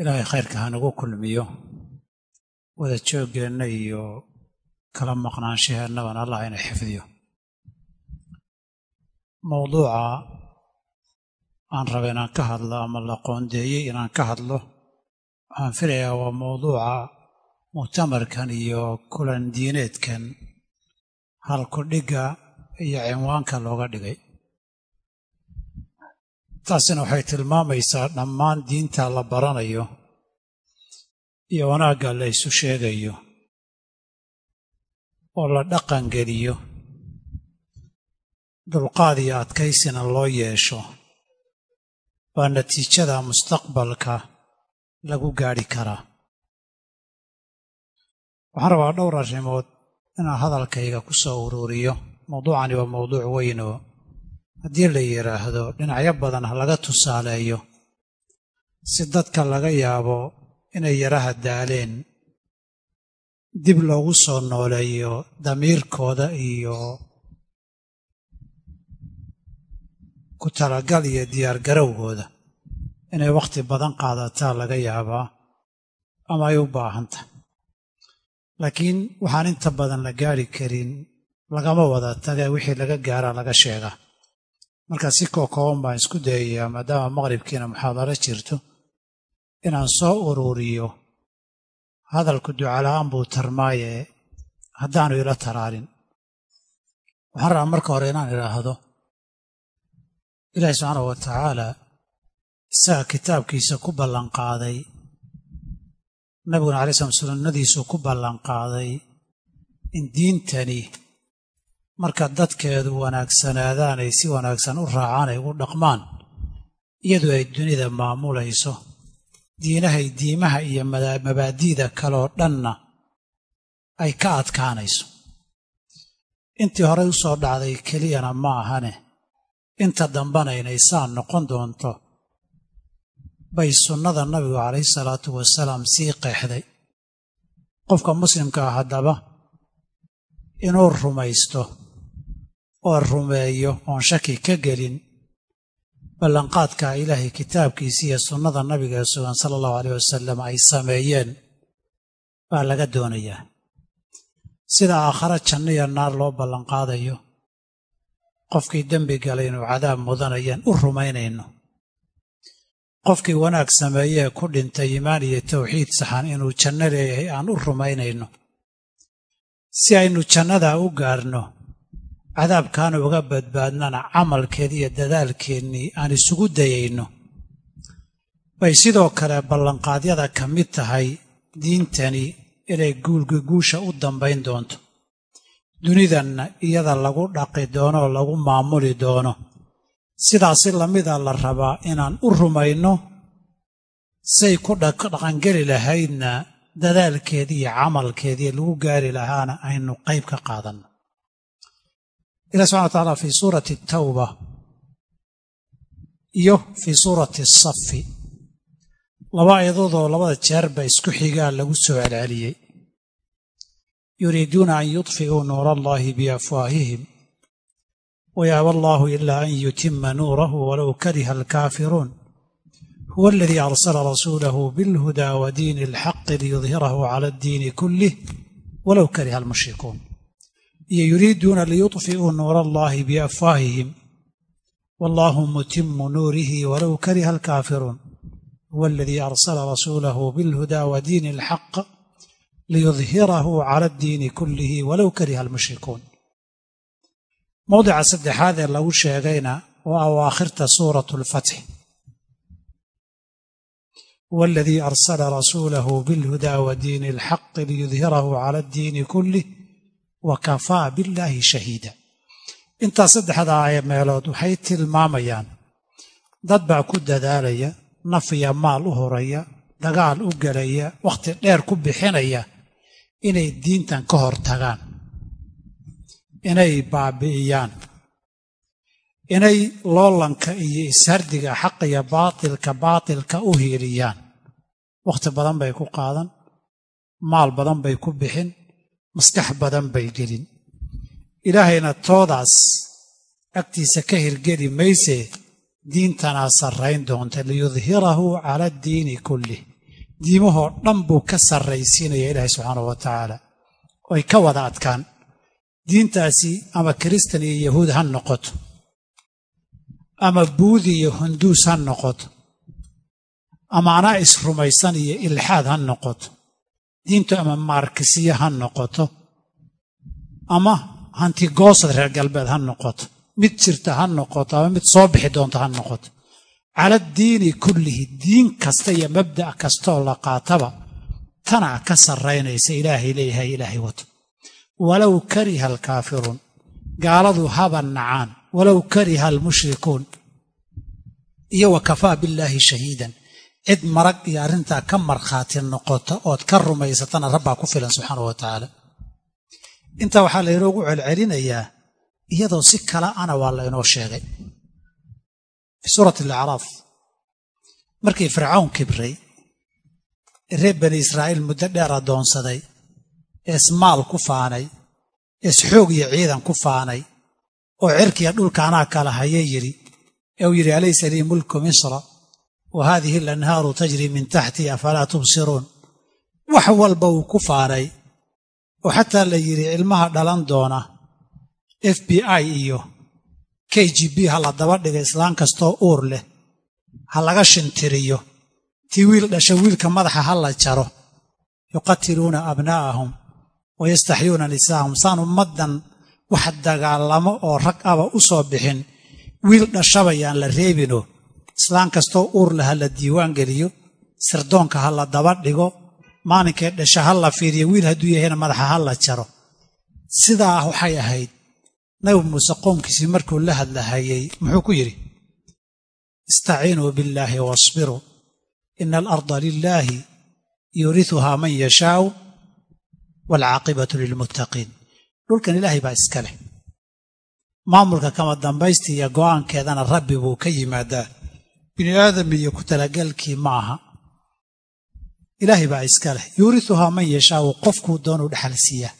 ilaahay khayrka hanagu kulmiyo wada jooggeenna iyo kala maqnaanshaheennabana allah ina xifdiyo. Mawduuca aan raba inaan ka hadlo ama la qoondeeyey inaan ka hadlo waxaan filayaa waa mawduuca muctamarkan iyo kulan diineedkan halkudhigga iyo cinwaanka looga dhigay taasina waxay tilmaamaysaa dhammaan diinta la baranayo iyo wanaagga la isu sheegayo oo la dhaqangeliyo. Dulqaad iyo adkaysina loo yeesho waa natiijada mustaqbalka lagu gaadhi karaa. Waxaan rabaa dhowr arrimood inaan hadalkayga ku soo uruuriyo mawduucani waa mawduuc weyn oo haddii la yidhaahdo dhinacyo badan ha laga tusaaleeyo. Si dadka laga yaabo inay yaraha daaleen dib loogu soo nooleeyo damiirkooda iyo ku talagal iyo diyaargarowgooda inay wakhti badan qaadataa laga yaabaa ama ay u baahanta. Laakiin waxaan inta badan la gaari karin lagama wada tagee wixii laga gaaraa laga sheegaa marka si kookooban baan isku dayayaa maadaama maqribkiina muxaadaro jirto inaan soo uruuriyo hadalku ducala'aan buu tarmaaye haddaanu ila taraarin. Waxaan rabaa marka hore inaan idhaahdo ilaahi subxaanahu wa tacaala isaga kitaabkiisa ku ballanqaaday nabiguna alai slam sunnadiisu ku ballanqaaday in diintani marka dadkeedu wanaagsanaadaan ay si wanaagsan u raacaan ay ugu dhaqmaan iyadu ay dunida maamulayso. Diinahay diimaha iyo mabaadi'da kaleoo dhanna ay ka adkaanayso. Intii horey u soo dhacday keliyana ma ahane. Inta dambana noqon doonto. Bay sunnada nabigu calayhi salaatu wasalaam sii qeexday. Qofka muslimkaa haddaba inuu rumaysto oo rumeeyo oon shaki ka gelin ballanqaadka ilaahay kitaabkiisa iyo sunnada nabiga sugan sala allahu aleyh wasalam ay sameeyeen baa laga doonayaa sida aakhare janno iyo naar loo ballanqaadayo qofkii dembi galay inuu cadaab mudanayaan u rumaynayno. Qofkii wanaag sameeyee ku dhintay iimaan iyo tawxiid saxan inuu janno leeyahay aan u rumaynayno. Si aynu jannadaa u gaarno cadaabkaana uga badbaadnana camalkeed iyo dadaalkeennii aan isugu dayayno. Bay sidoo kale ballanqaadyada ka mid tahay diintani inay guulga guusha u dambayn doonto. Dunidanna iyada lagu dhaqi doono oo lagu maamuli doono. Sidaasi lamida la rabaa inaan u rumayno say ku dhaqangeli lahaydna dadaalkeedii iyo camalkeedii lagu gaari lahaana aynu qayb ka qaadanno ilah subxana wa tacaala fii suurati tawba iyo fii suurati safi laba ayadoodoo labada jeerba isku xigaa lagu soo celceliyey yuriiduuna an yudfi'uu nuura allahi biafwaahihim wayaaba allahu ilaa an yutima nuurahu walow kariha alkaafiruun huwa aladii arsala rasuulahu bilhudaa wa diini alxaqi liyudhirahu cala addiini kullih walow kariha almushrikuun iyo yuriiduuna liyudfi'uu nuura allahi biafwaahihim wallahu mutimu nuurihi walow kariha alkaafiruun huwa aladii arsala rasuulahu bilhudaa wa diini alxaq liyudhirahu cala addiini kullihi walow kariha almushrikuun mowdica saddexaad ee lagu sheegayna waa awaakhirta suuratu alfatxi huwa aladii arsala rasuulahu bilhudaa wa diini alxaqi liyudhirahu cala addiini kullih wa kafaa billaahi shahiida intaas saddexda meelood waxay tilmaamayaan dad baa ku dadaalaya naf iyo maal u horaya dagaal u gelaya wakhti dheer ku bixinaya inay diintan ka hor tagaan inay baabi'iyaan inay loolanka iyo ishardiga xaq iyo baatilka baatilka u hiiliyaan wakhti badan bay ku qaadan maal badan bay ku bixin maskax badan bay gelin. Ilaahayna toodaas agtiisa ka hirgeli maysee diintanaa sarrayn doonta liyudhirahu cala addiini kullih diimahoo dhan buu ka sarraysiinaya ilaahay subxaanahu wa tacaala oy ka wada adkaan. Diintaasi ama kiristan iyo yahuud ha noqoto. Ama buudi iyo hunduus ha noqoto. Ama anaa isrumaysan iyo ilxaad ha noqoto diintu ama maarkisiye ha noqoto ama hantigoosad reer galbeed ha noqoto mid jirta ha noqoto ama mid soo bixi doonto ha noqoto. Cala diini kullihi diin kasta iyo mabda' kastaoo la qaataba tana ka sarraynaysa ilaahay leeyahay ilaahay wato. Walow kariha alkaafiruun gaaladu haba nacaan. Walow kariha almushrikuun iyo wa kafaa billaahi shahiidan cid marag iyo arrintaa ka markhaati noqota ood ka rumaysatana rabbaa ku filan subxaanahu wa tacaala. Intaa waxaa laynoogu celcelinayaa iyadoo si kala ana waa laynoo sheegay. Fii suurati alacraaf markii fircawn kibray ee reer bani israa'iil muddo dheer addoonsaday ee ismaal ku faanay ee isxoog iyo ciidan ku faanay oo cirkiya dhulka anaa kala haya yidhi ee uu yidhi alaysa lii mulku misra wa haadihi alanhaaru tajri min taxtii afalaa tubsiruun wax walba uu ku faanay oo xataa la yidhi ilmaha dhalan doona f b i iyo k g b ha la daba dhiga islaan kastoo uur leh ha laga shintiriyo tii wiil dhasha wiilka madaxa ha la jaro yuqatiluuna abnaa'ahum wa yastaxyuuna nisaahum saan ummaddan wax dagaalamo oo rag aba u soo bixin wiil dhashabayaan la reebino islaan kastoo uur leh ha la diiwaan geliyo sirdoonka ha la daba dhigo maalinkee dhasha ha la fiiriyo wiil hadduu yahayna madaxa ha la jaro. Sidaa waxay ahayd nabi muuse qoomkiisii markuu la hadlahayey muxuu ku yidhi istaciinuu billaahi wasbiruu ina alarda lilaahi yuurituhaa man yashaau waalcaaqibatu lilmuttaqiin. Dhulkan ilaahay baa iska leh. Maamulka kama dambaysta iyo go'aankeedana rabbi buu ka yimaadaa bini aadam iyo ku talagalkii ma aha. Ilaahay baa iska leh. Yuurituhaa man yashaau qofkuu doonuu dhexal siiyaa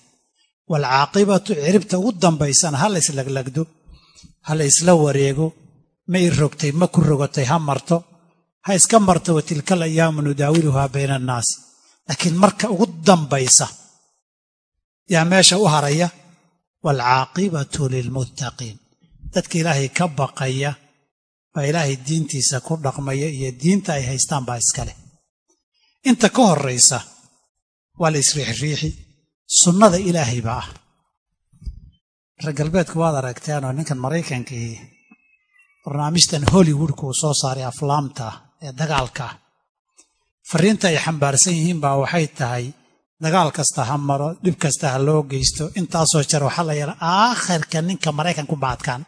waalcaaqibatu ciribta ugu dambaysana ha la islaglagdo ha la isla wareego. Ma i rogtay ma ku rogatay ha marto. Ha iska marto wa tilka alayaamu nudaawiluhaa bayna annaas. Laakiin marka ugu dambaysa yaa meesha u haraya waalcaaqibatu lilmuttaqiin. Dadka ilaahay ka baqaya baa ilaahay diintiisa ku dhaqmaya iyo diinta ay haystaan baa iska leh. Inta ka horraysa waa la isriixriixi. Sunnada ilaahay baa ah. Reer galbeedku waad aragteenoo ninkan maraykankii barnaamijtan hollywoodka uu soo saaray aflaamta ah ee dagaalka. Ah fariinta ay xambaarsan yihiin baa waxay tahay dagaal kasta ha maro dhib kasta ha loo geysto. Intaasoo jeer waxaa la yeela aakhirka ninka maraykanku baadkaan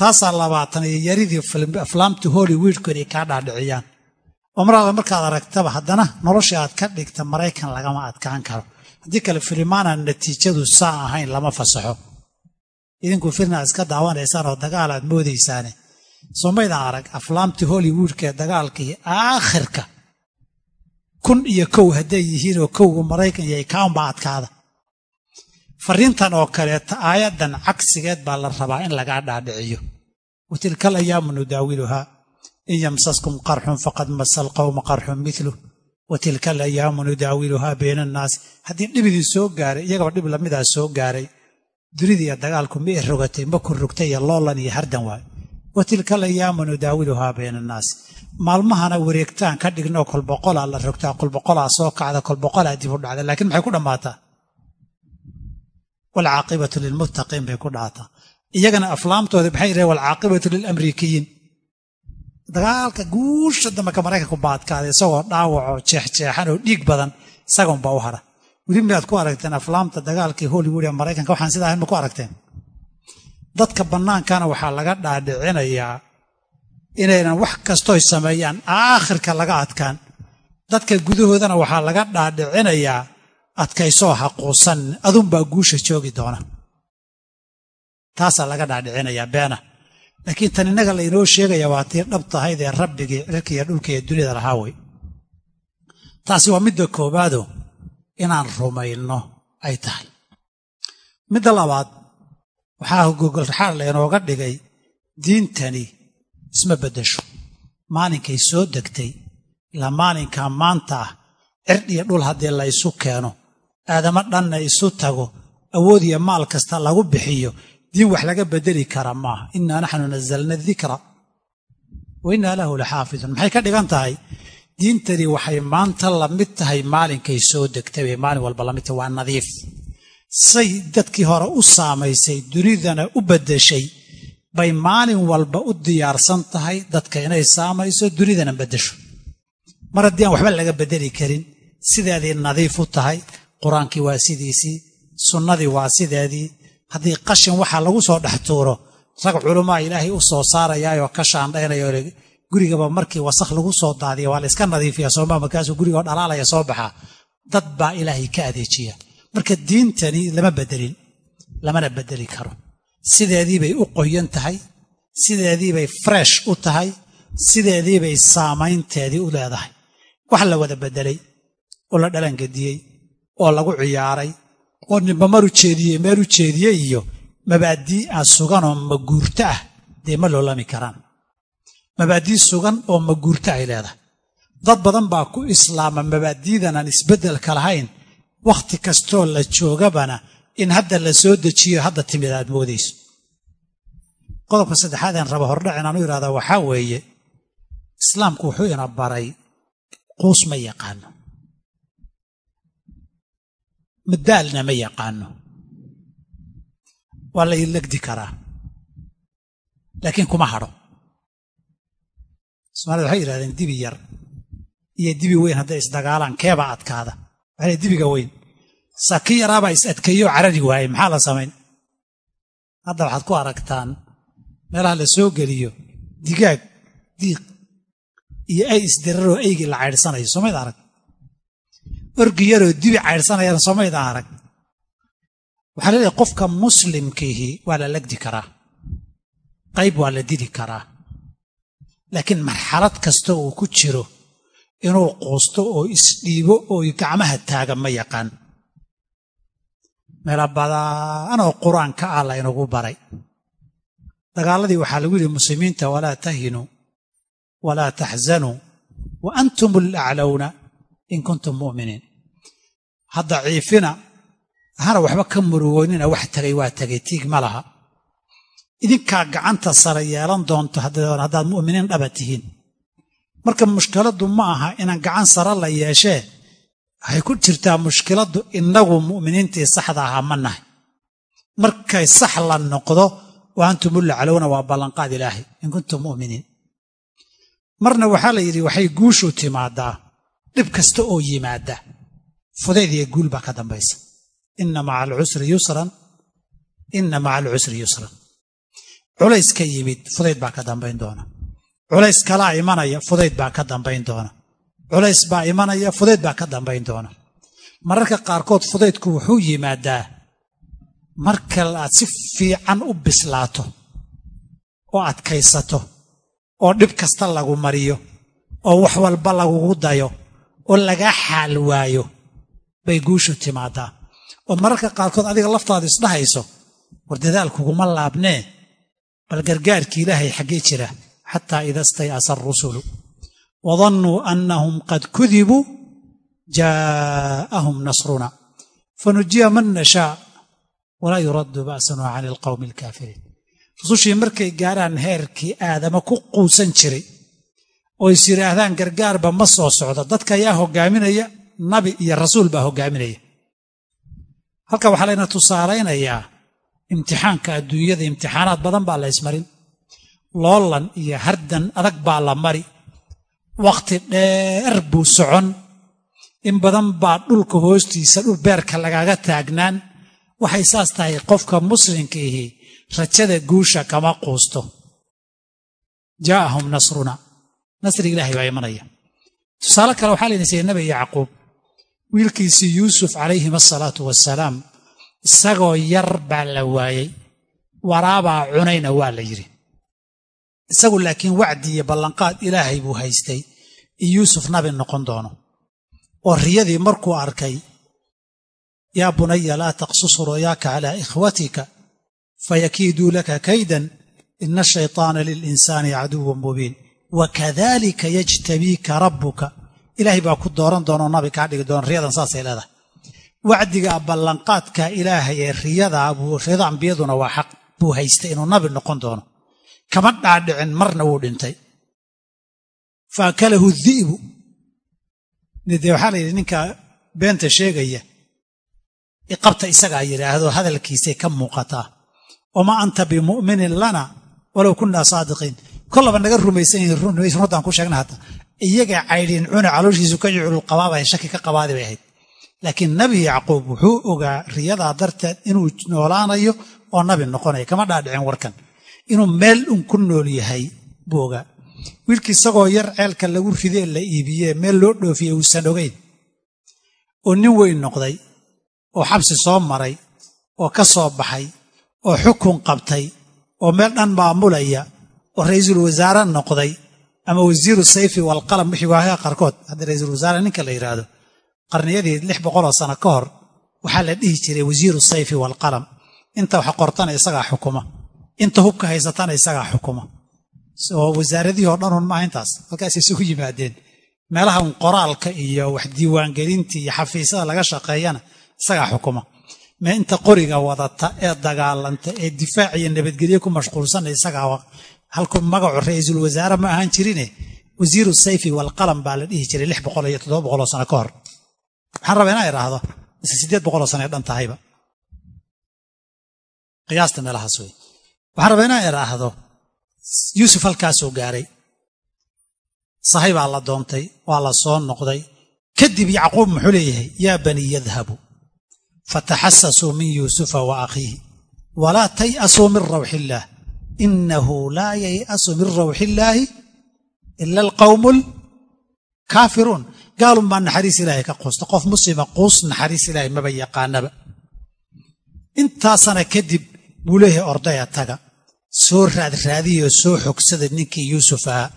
taasaa labaatan iyo yaridii aflaamta hollywoodku inay kaa dhaadhiciyaan. Oo maraada markaad aragtaba haddana noloshii aad ka dhigta maraykan lagama adkaan karo. Haddii kale filimaana natiijadu saa ahayn lama fasaxo. Idinku filna iska daawanaysaan oo dagaal aad moodaysaane. Somaydaan arag aflaamtii hollywoodka ee dagaalkii aakhirka kun iyo kow hadday yihiin oo kowga maraykan yahay kaunba adkaada fariintan oo kaleeta aayaddan cagsigeed baa la rabaa in lagaa dhaadhiciyo. Wa tilka alayaamu nudaawiluhaa in yamsaskum qarxun faqad masa alqawma qarxun miluh wa tilka alayaamu nudaawiluhaa bayna annaasi haddii dhib idin soo gaaray iyagaba dhib lamidaa soo gaaray dunidiiyo dagaalku ma i rogatay ma ku rogtay iyo loolan iyo hardan waayo wa tilka alayaamu nudaawiluhaa bayna annaasi maalmahana wareegtaan ka dhignoo kolboqolaa la rogtaa kolboqolaa soo kacda kolboqolaa dib u dhacda laakiin maxay ku dhammaataa waalcaaqibatu lilmuttaqiin bay ku dhaataa iyagana aflaamtooda maxay yidhahen waalcaaqibatu lilamrikiyiin dagaalka guusha dambe ka maraykanku baadkaaday isagoo dhaawacoo jeexjeexan oo dhiig badan isagoonbaa u hara weli miyaad ku aragteen aflaamta dagaalkii hollywood ee maraykanka waxaan sidaa ma ku aragteen dadka bannaankana waxaa laga dhaadhicinayaa inaynan wax kastoy sameeyaan aakhirka laga adkaan dadka gudahoodana waxaa laga dhaadhicinayaa adkaysoo haquusan adunbaa guusha joogi doona. Taasaa laga dhaadhicinayaa beena. Laakiin tan innaga laynoo sheegaya waa tii dhab tahayd ee rabbigii cirkiiyo dhulkaiyo dunida lahaa wey taasi waa midda koowaado inaan rumayno ay tahay. Midda labaad waxaa gogolraxaal laynooga dhigay diintani isma beddesho. Maalinkay soo degtay ilaa maalinkaa maanta ah cirdh iyo dhul haddii la ysu keeno aadamo dhanna isu tago awood iyo maal kasta lagu bixiyo diin wax laga bedeli kara maaha. Innaa naxnu nazalna dikra wa lahu laxaafidun. Maxay ka dhigan tahay? Diintani waxay maanta la mid tahay maalinkay soo degtay bay maalin walba la mid tahay. Waa nadiif. Say dadkii hore u saamaysay dunidana u beddeshay bay maalin walba u diyaarsan tahay dadka inay saamayso dunidana beddesho. Mar haddii aan waxba laga beddeli karin sideedii nadiif u tahay qur'aankii waa sidiisii sunnadii waa sideedii. Haddii qashin waxaa lagu soo dhex tuuro rag culumaa ilaahay u soo saarayaayoo ka shaandhaynaya gurigaba markii wasakh lagu soo daadiya waa la iska nadiifiya sooma markaasuu gurigoo dhalaalaya soo baxaa dad baa ilaahay ka adeejiya. Marka diintani lama bedelin lamana bedeli karo. Sideediibay u qoyan tahay sideediibay fresh u tahay sideediibay saamaynteedii u leedahay. Wax la wada bedelay oo la dhalangediyey oo lagu ciyaaray. Oo ninba mar u jeediyey meel u jeediyey iyo mabaadii aan suganoo maguurto ah dee ma loolami karaan. Mabaadii sugan oo maguurto ay leedahay. Dad badan baa ku islaama mabaadiidan aan isbeddelka lahayn wakhti kastoo la joogabana in hadda la soo dejiyo hadda timid aad moodayso. Qodobka saddexaad aan raba hordhac inaan u idhahdaa waxaa weeye islaamku wuxuu ina baray quus ma yaqaano madaalna ma yaqaano. Waa la ilegdi karaa. Laakiin kuma hadho soomaalida waxay yidhahdeen dibi yar iyo dibi weyn hadday isdagaalaan keebaa adkaada. Waxay dibiga weyn. Saki yaraabaa is adkeeyo carari waaye maxaa la samayn? Hadda waxaad ku aragtaan meelaha la soo geliyo digaag diiq iyo ay isdiraroo eygii la caydhsanayo soomayd arag orgi yaroo dibi caydhsanayana soomayd arag. Waxaa leedahay qofka muslimkiihi waa la legdi karaa. Qayb waa la dili karaa. Laakiin marxalad kasta uu ku jiro inuu quusto oo isdhiibo oo gacmaha taaga ma yaqaan. Meela badaanoo qur'aanka ah la inagu baray. Dagaaladii waxaa lagu yidhi muslimiinta walaa tahinuu walaa taxzanuu wa antum alaclowna in kuntum mu'miniin ha daciifina hana waxba ka murugoynina wax tegay waa tegay tiig ma laha. Idinkaa gacanta sare yeelan doonto haddaad mu'miniin dhaba tihiin. Marka mushkiladdu ma aha inaan gacan sare la yeeshee waxay ku jirtaa mushkiladdu innagu mu'miniintii saxda ahaa ma nahay. Markay sax la noqdo wa antumul aclowna waa ballanqaad ilaahay in kuntum mu'miniin. Marna waxaa la yidhi waxay guushu timaadaa dhib kasta oo yimaada fudayd iyo guul baa ka dambaysa. Inna maca alcusri yusran. Inna maca alcusri yusran. Culays ka yimid fudayd baa ka dambayn doona. Culays kalaa imanaya fudayd baa ka dambayn doona. Culays baa imanaya fudayd baa ka dambayn doona. Mararka qaarkood fudaydku wuxuu yimaadaa marka aad si fiican u bislaato oo adkaysato oo dhib kasta lagu mariyo oo wax walba lagugu dayo oo lagaa xaal waayo bay guushu timaadaa. Oo mararka qaarkood adiga laftaadu isdhahayso war dadaal kuguma laabnee bal gargaarkii ilaahay xaggee jira xataa ida stay'asa arusulu wadannuu annahum qad kudibuu jaa'ahum nasruna. Fanujiya man nashaa walaa yuraddu ba'sanu cani alqawmi alkaafiriin rusushii markay gaarhaan heerkii aadama ku quusan jiray oo is yidhaahdaan gargaarba ma soo socdo dadka ayaa hoggaaminaya nabi iyo rasuul baa hoggaaminaya. Halka waxaa layna tusaalaynayaa imtixaanka adduunyada imtixaanaad badan baa la ysmarin loolan iyo hardan adag baa la mari. Wakhti dheer buu socon. In badan baa dhulka hoostiisa dhul beerka lagaaga taagnaan. Waxay saas tahay qofka muslimka ihi rajada guusha kama quusto. Jaa'ahum nasruna. Nasriga ilaahay baa imanaya. Tusaale kale waxaa layna siiyey nabi yacquub wiilkiisii yuusuf calayhim asalaatu wasalaam isagoo yar baa la waayey waraabaa cunayna waa la yidhi. Isagu laakiin wacdi iyo ballanqaad ilaahay buu haystay in yuusuf nabi noqon doono. Oo riyadii markuu arkay yaa bunaya laa taqsus ru'yaaka calaa ikhwatika fayakiiduu laka kaydan ina ashayطaana lilinsaani caduwan mubiin wakadalika yajtabiika rabbuka ilaahay baa ku dooran doona oo nabi kaa dhigi doona riyadan saasay leedahay. Wacdiga ballanqaadka ilaahay ee riyada riyada ambiyaduna waa xaq buu haystay inuu nabi noqon doono. Kama dhaadhicin marna wuu dhintay. Fa akalahu di'bu dee waxaa la yidhi ninka beenta sheegaya iqabta isagaa yidhaahdo hadalkiisay ka muuqataa. Wamaa anta bimu'minin lana walow kunnaa saadiqiin. Kollaba naga rumaysan yihiin runtaan ku sheegna hata iyaga caydhin cune calooshiisu ka juculul qabaabahay shaki ka qabaadi bay ahayd. Laakiin nabi yacquub wuxuu ogaa riyadaa darteed inuu noolaanayo oo nabi noqonaya kama dhaadhicin warkan. Inuu meel un ku nool yahay buu ogaa. Wiilkii isagoo yar ceelka lagu ridee la iibiyee meel loo dhoofiyey uusan ogeyn. Oo nin weyn noqday oo xabsi soo maray oo ka soo baxay oo xukun qabtay oo meel dhan maamulaya oo ra'iisul wasaare noqday ama wasiiru sayfi walqalam wixii waagaa qaarkood. Hadda ra'iisul wasaare ninka la yidhaahdo qarniyadii lix boqoloo sano ka hor waxaa la dhihi jiray wasiiru sayfi walqalam inta wax qortana isagaa xukuma. Inta hubka haysatana isagaa xukuma. Oo wasaaradihii oo dhanun maaha intaas. Halkaas isugu yimaadeen. Meelaha un qoraalka iyo wax diiwaangelintii iyo xafiisyada laga shaqeeyana isagaa xukuma. Inta qoriga wadata ee dagaalanta ee difaac iyo nabadgelye ku mashquulsana isagaa halku magacu ra'iisul wasaare ma ahaan jirine? Wasiiru sayfi walqalam baa la dhihi jiray lix boqol iyo toddoba boqoloo sano ka hor. Waxaan rabaa inaa idhaahdo mise siddeed boqoloo sano ay dhan tahayba. Qiyaasta meelahaas wey waxaan rabaa inaa idhaahdo yuusuf halkaasuu gaaray. Sahay baa la doontay waa la soo noqday. Kadib yacquub muxuu leeyahay yaa banii yadhabuu fataxasasuu min yuusufa wa akhiihi walaa tay'asuu min rawxi illaah inahu laa yay'asu min rawxi illaahi ila alqawmu alkaafiruun gaalun baa naxariis ilaahay ka quusta qof muslima quus naxariis ilaahay maba yaqaanaba intaasana kadib buu leeyahay ordaya taga soo raadraadiyoo soo xogsada ninkii yuusuf ahaa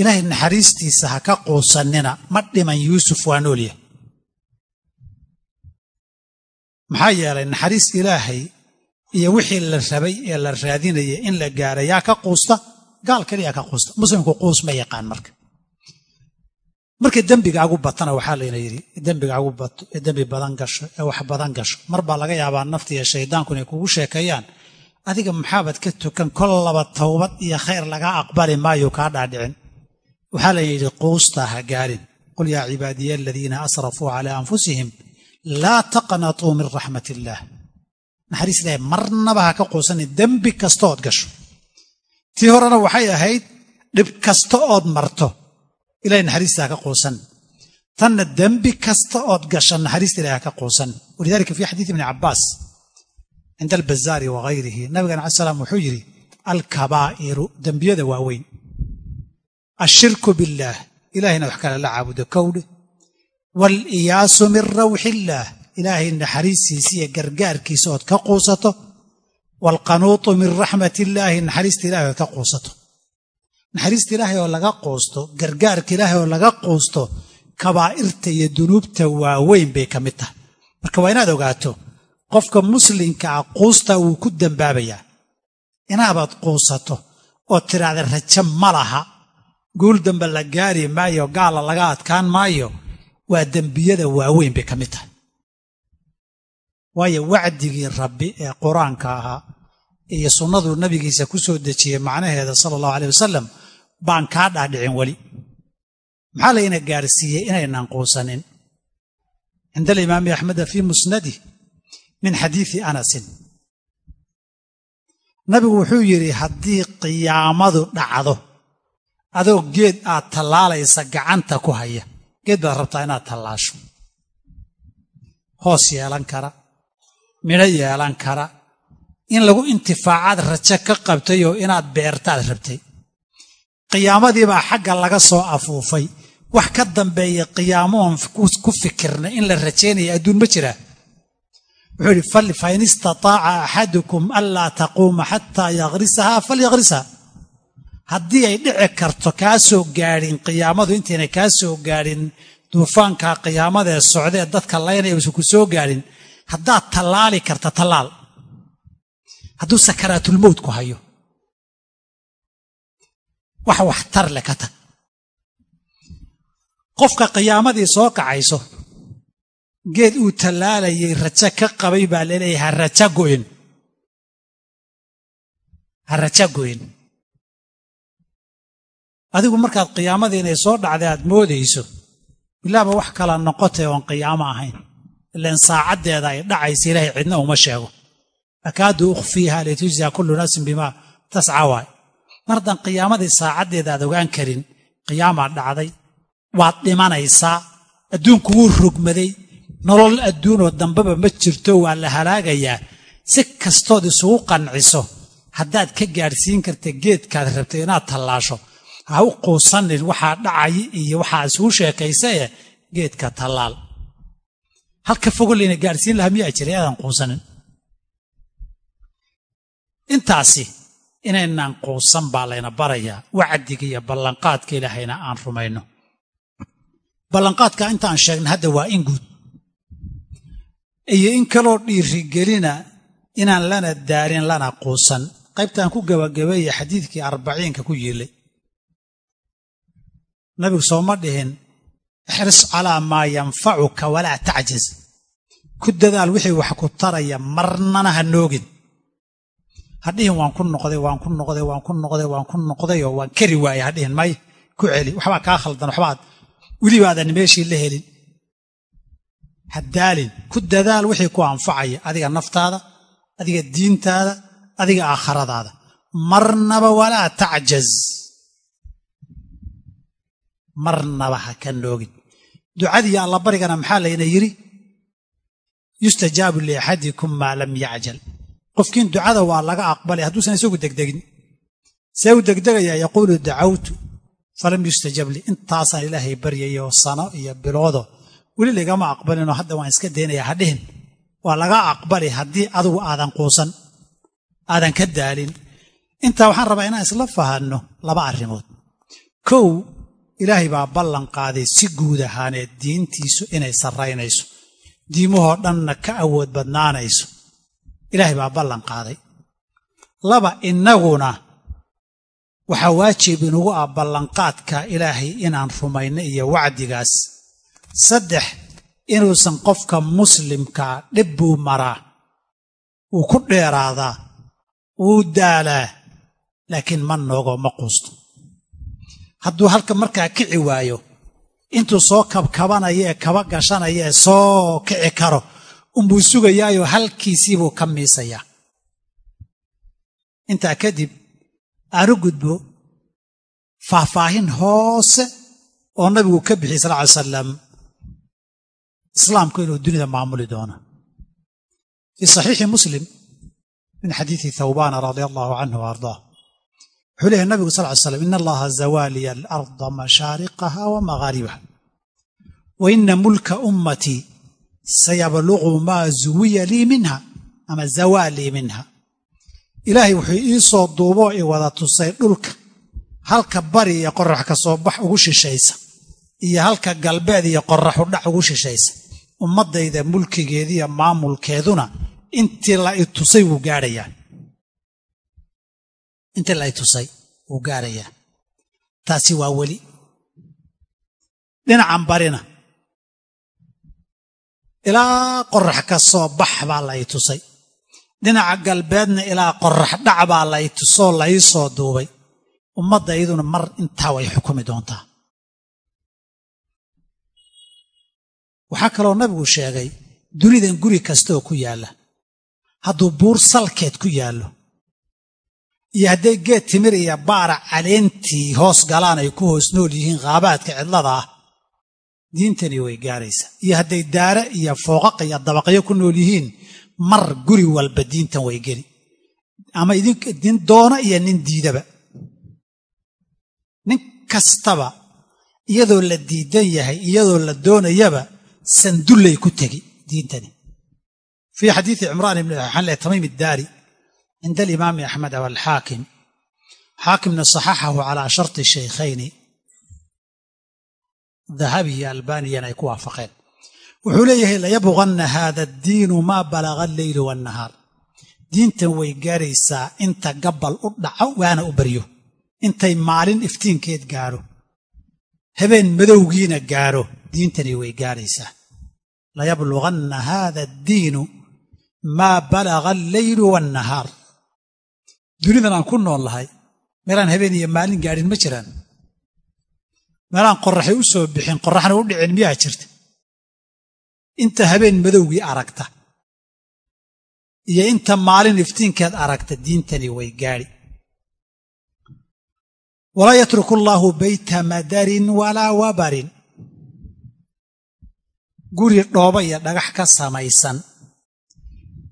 ilaahay naxariistiisa ha ka quusannina ma dhiman yuusuf waa noolyahay maxaa yeelay naxariis ilaahay iyo wixii la rabay ee la raadinaya in la gaara yaa ka quusta gaal kaliyaa ka quusta. Muslimku quus ma yaqaan marka. Markay dembigaagu batana waxaa layna yidhi dembigaagu bato ee dembi badan gasho ee wax badan gasho. Mar laga yaabaa nafta iyo shaydaanku inay kugu sheekeeyaan. Adiga maxaabad ka tukan kol laba towbad iyo khayr lagaa aqbali maayo kaa dhaadhicin. Waxaa la yidhi quusta ha gaarin. Qul yaa cibaadiya aladiina asrafuu calaa anfusihim laa taqnatuu min raxmat illaah naxariis ilaahay marnaba ha ka quusanin dembi kasta ood gasho. Tii horena waxay ahayd dhib kasta ood marto. Ilahay naxariista ha ka quusan. Tanna dembi kasta ood gasha naxariista ilahay ha ka quusan. Walidalika fi xadiid ibni cabbaas cinda albazaari wagayrihi nabigan cala salaam wuxuu yidhi alkabaa'iru dembiyada waaweyn. Ashirku billaah ilahayna wax kale la caabudo kowdhe. Waaliyaasu min rawxi illaah ilaahay naxariistiisa iyo gargaarkiisa ood ka quusato waalqanuutu min raxmat illaahi naxariista ilahay ood ka quusato. Naxariista ilaahay oo laga quusto gargaarka ilaahay oo laga quusto kabaa'irta iyo dunuubta waaweyn bay ka mid tahay. Marka waa inaad ogaato qofka muslimka ah quusta wuu ku dembaabayaa inaabaad quusato oo tiraahda rajo ma laha. Guul dambe la gaari maayo gaala laga adkaan maayo. Waa dembiyada waaweyn bay ka mid tahay waayo wacdigii rabbi ee qur'aanka ahaa iyo sunnaduu nabigiisa ku soo dejiyey macnaheeda sala allahu aleyh wasalam baan kaa dhaadhicin weli. Maxaa layna gaarsiiyey inaynaan quusanin cinda alimaami axmeda fii musnadih min xadiidi anasin. Nabigu wuxuu yidhi haddii qiyaamadu dhacdo adoo geed aad tallaalaysa gacanta ku haya. Geed baad rabtaa inaad tallaasho. Hoos yeelan kara midho yeelan kara. In lagu intifaacaad rajo ka qabtay oo inaad beertaad rabtay. Qiyaamadiibaa xagga laga soo afuufay. Wax ka dambeeya qiyaamoon ku fikirna in la rajaynaya adduun ma jiraa wuxuu yidhi fain istataaca axadukum anlaa taquuma xataa yakrisahaa falyakrisha haddii ay dhici karto kaa soo gaadhin qiyaamadu intaynay kaa soo gaadhin duufaanka qiyaamadee socdee dadka laynaya usan ku soo gaadhin haddaad tallaali karta tallaal hadduu sakaraatulmowt ku hayo wax waxtar leh ka tag. Qofka qiyaamadii soo kacayso geed uu tallaalayay rajo ka qabay baa la leeyahay ha raja go'in ha raja go'in adigu markaad qiyaamadii inay soo dhacday aad moodayso bilaaba wax kala noqotay oon qiyaamo ahayn ilaan saacaddeeda ay dhacaysa ilaahay cidna uma sheego. Akaadu ukhfiiha litujzaa kullu nafsin bimaa tasca waay. Mar haddaan qiyaamadii saacaddeeda aad ogaan karin qiyaamaa dhacday waad dhimanaysaa adduunku wuu rogmaday nolol adduunoo dambeba ma jirto waa la halaagayaa. Si kastood isugu qanciso haddaad ka gaadhsiin karta geedkaad rabtay inaad tallaasho ha u quusanin waxaa dhacaya iyo waxaa isugu sheekaysae geedka tallaal halka fogo layna gaadhsiin lahaa miyaa jiray? Aadan quusanin. Intaasi inaynaan quusan baa layna barayaa. Wacdiga iyo ballanqaadka ilaahayna aan rumayno. Ballanqaadka intaan sheegna hadda waa in guud. Iyo in kaloo dhiirigelina inaan lana daarin lana quusan. Qaybtaan ku gabagabeeye xadiidkii arbaciinka ku yiilay nabigu sooma dhihin ixris calaa maa yanfacuka walaa tacjiz ku dadaal wixii wax ku taraya marnana ha noogin hadhihin waan ku noqday waan ku noqday waan ku noqday waan ku noqdayoo waan kari waaye hadhihin may ku celi waxbaa kaa khaldan waxbaad welibaadan meeshii la helin haddaalin ku dadaal wixii ku anfacaya adiga naftaada adiga diintaada adiga aakhiradaada marnaba walaa tacjaz marnaba ha ka noogin ducadiiyo allabarigana maxaa layna yidhi? Yustajaabu liaxadikum maa lam yacjal. Qofkiin ducada waa laga aqbalay hadduusan isagu degdegin. See u degdegayaa yaquulu dacawtu falam yustajab li. Intaasaan ilaahay baryayo sano iyo biloodo. Weli lagama aqbalinoo hadda waan iska daynaya hadhihin waa laga aqbali haddii adugu aadan quusan aadan ka daalin. Intaa waxaan rabaa inaan isla fahanno laba arrimood. Kow ilaahay baa ballan qaaday si guud ahaaneed diintiisu inay sarraynayso. Diimahoo dhanna ka awood badnaanayso. Ilaahay baa ballan qaaday. Laba innaguna waxaa waajib inugu ah ballanqaadka ilaahay inaan rumayno iyo wacdigaas. Saddex inuusan qofka muslimkaa dhib buu maraa wuu ku dheeraadaa wuu daalaa laakiin ma noogo ma quusto hadduu halka markaa kici waayo intuu soo kabkabanaya ee kaba gashanaya ee soo kici karo unbuu sugayaayoo halkiisiibuu ka miisayaa. Intaa kadib aanu gudbo faahfaahin hoose oo nabigu ka bixiyey sal ly salam islaamku inuu dunida maamuli doono. Fii saxiixi muslim min xadiidi thawbana radia allahu canhu wa wuxuu leeyahy nabigu sal ly slam ina allaha zawaaliya alarda mashaariqaha wa maghaaribaha wa ina mulka ummatii sayabluqu maa zuwiya lii minha ama zawaalii minha. Ilaahay wuxuu ii soo duuboo i wada tusay dhulka halka bari iyo qorax ka soo bax ugu shishaysa iyo halka galbeed iyo qoraxu dhac ugu shishaysa. Ummaddayda mulkigeediiyo maamulkeeduna intii la i tusay wuu gaadhayaa intii la i tusay wuu gaadhayaa taasi waa weli. Dhinacan barina. Ilaa qorax ka soo bax baa la i tusay. Dhinaca galbeedna ilaa qorax dhac baa la i tusoo la ii soo duubay. Ummadda iyaduna mar intaa way xukumi doontaa. Waxaa kaloo nabigu sheegay dunidan guri kastaoo ku yaalla. Hadduu buur salkeed ku yaallo iyo hadday geed timir iyo baara caleentii hoos galaan ay ku hoos nool yihiin qaabaadka cidlada ah diintani way gaaraysaa. Iyo hadday daare iyo fooqaq iyo dabaqyo ku nool yihiin mar guri walba diintan way geli. Ama idin doona iyo nin diidaba. Nin kastaba iyadoo la diidan yahay iyadoo la doonayaba sandullay ku tegi diintani. Fii xadiidi cimraan ibn xanle tamiim iddaari cinda aw alxaakim xaakimna saxaxahu calaa sharti shaykhayni dahabi iyo albaniyana ay ku waafaqeen wuxuu leeyahay layabqanna haada addiinu maa balaga alleylu waannahaar diintan way gaaraysaa inta gabbal u dhaco waana u baryo intay maalin iftiinkeed gaadho habeen madowgiina gaaro diintani way gaaraysaa layabluganna haada addiinu maa balaga alleylu waannahaar dunidan aan ku nool lahay meelaan habeen iyo maalin gaadhin ma jiraan. Meelaan qorraxay u soo bixin qorraxna u dhicin miyaa jirta? Inta habeen madowgii aragta iyo inta maalin iftiinkeed aragta diintani way gaadhi. Walaa yatruku allaahu beyta madarin walaa wabarin guri dhooba iyo dhagax ka samaysan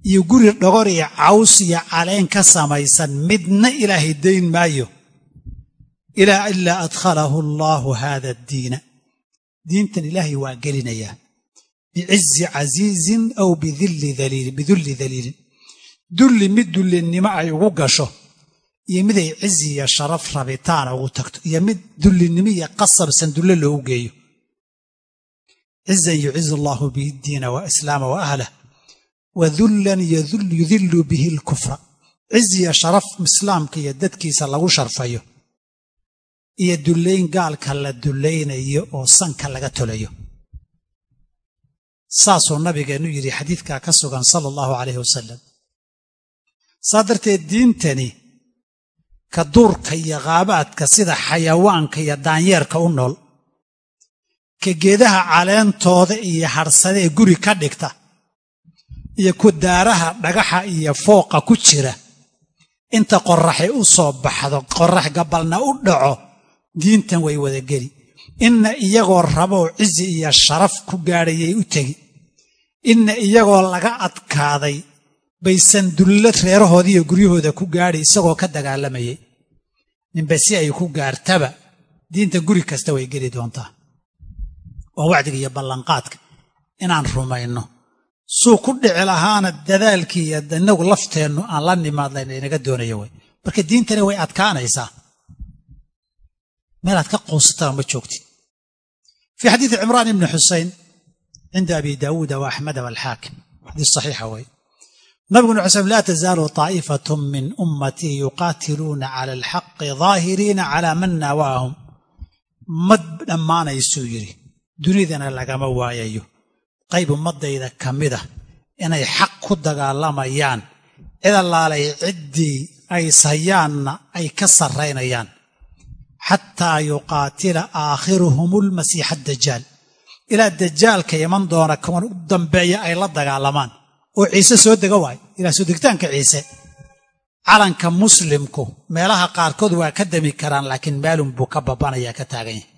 iyo guri dhogor iyo caws iyo caleen ka samaysan midna ilaahay dayn maayo. Ilaa ilaa adkhalahu allaahu haada addiina diintan ilaahay waa gelinayaa bicizi casiizin aw bidulli daliilin dulli mid dullinnimo ay ugu gasho iyo mid ay cizi iyo sharaf rabitaana ugu tagto iyo mid dullinimo iyo qasabsan dulle loogu geeyo. Cizan yucizu allaahu bihi ddiina wa islaama wa ahlah wa dullan yudillu bihi alkufra. Cizi iyo sharaf islaamka iyo dadkiisa lagu sharfayo. Iyo dullayn gaalka la dullaynayo oo sanka laga tolayo saasuu nabigeennu yidhi xadiidkaa ka sugan sala allahu calayhi wasalam saa darteed diintani ka duurka iyo qaabaadka sida xayawaanka iyo daanyeerka u nool ka geedaha caleentooda iyo hadhsada ee guri ka dhigta iyo ku daaraha dhagaxa iyo fooqa ku jira. Inta qorraxay u soo baxdo qorrax gabalna u dhaco diintan way wada geli inna iyagoo raboo cizi iyo sharaf ku gaadhayay u tegi. Inna iyagoo laga adkaaday baysan dullo reerahooda iyo guryahooda ku gaadhi isagoo ka dagaalamayay. Ninba si ay ku gaartaba diinta guri kasta way geli doontaa. Waa wacdiga iyo ballanqaadka. Inaan rumayno suu ku dhici lahaana dadaalkii inagu lafteennu aan la nimaadlayna inaga doonayo way. Marka diintani way adkaanaysaa. Meelaad ka quusataa ma joogtid fii xadiidi cimraan ibni xusein cinda abi daawuuda wa axmeda walxaakim xadiis saxiixa wey nabigu nuu slam laa tazaalu taa'ifatu min ummatii yuqaatiluuna cala alxaqi daahiriina calaa man naawaahum ma dhammaanaysuu yidhi. Dunidana lagama waayayo qayb ummaddayda ka mida inay xaq ku dagaalamayaan cid allaalay ciddii ay sayaanna ay ka sarraynayaan. Xataa yuqaatila aakhiruhum almasiixa adajaal ilaa dajaalka iman doona kuwan u dambeeya ay la dagaalamaan. Oo ciise soo dega waay. Ilaa soo degitaanka ciise. Calanka muslimku meelaha qaarkood waa ka dami karaan laakiin maalun buu ka babanaya ka taagan yahay.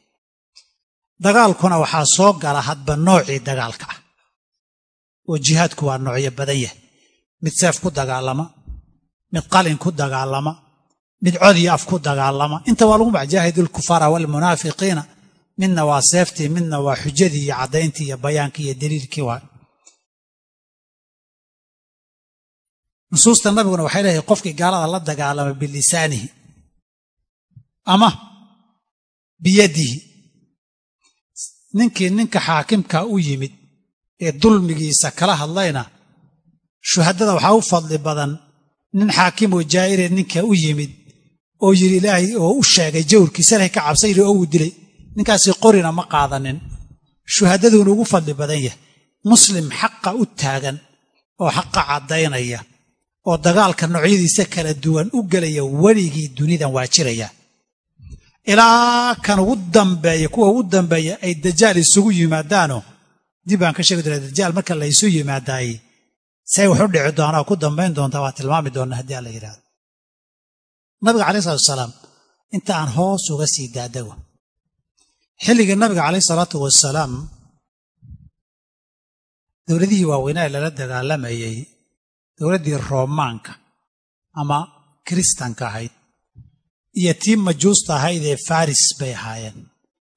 Dagaalkuna waxaa soo gala hadba noocii dagaalka ah oo jihaadku waa noocyo badan yahay. Mid seef ku dagaalama mid qalin ku dagaalama mid cod iyo af ku dagaalama. Inta waa lagu mac jaahidu alkufaara waalmunaafiqiina midna waa seeftii midna waa xujadii iyo caddayntii iyo bayaankii iyo daliilkii waa. Nusuusta nabiguna waxay leedahay qofkii gaalada la dagaalama bilisaanihi ama biyadihi. Ninkii ninka xaakimka u yimid ee dulmigiisa kala hadlayna shuhadada waxaa u fadli badan nin xaakimoo jaa'iree ninka u yimid oo yidhi ilaahay oo u sheegay jawrkiisa ilahay ka cabsa yidhi oo uu dilay ninkaasi qorina ma qaadanin. Shuhadaduuna ugu fadli badan yahay muslim xaqa u taagan oo xaqa caddaynaya oo dagaalka noocyadiisa kala duwan u gelaya weligii dunidan waa jiraya. Ilaa kan ugu dambeeya kuwa ugu dambeeya ay dajaal isugu yimaadaano dib baan ka sheegi doonaa dajaal marka la isu yimaadaaye say wax u dhici doonaa ku dambayn doontaa waa tilmaami doonaa haddii alla yidhahdo nabiga calayh salatu wasalaam inta aan hoos uga sii daadago xilligii nabiga calayh salaatu wasalaam dowladihii waaweynaa lala dagaalamayey dowladdii roomaanka ama kiristanka ahayd iyo tii majuusta ahayd ee faris bay ahaayeen.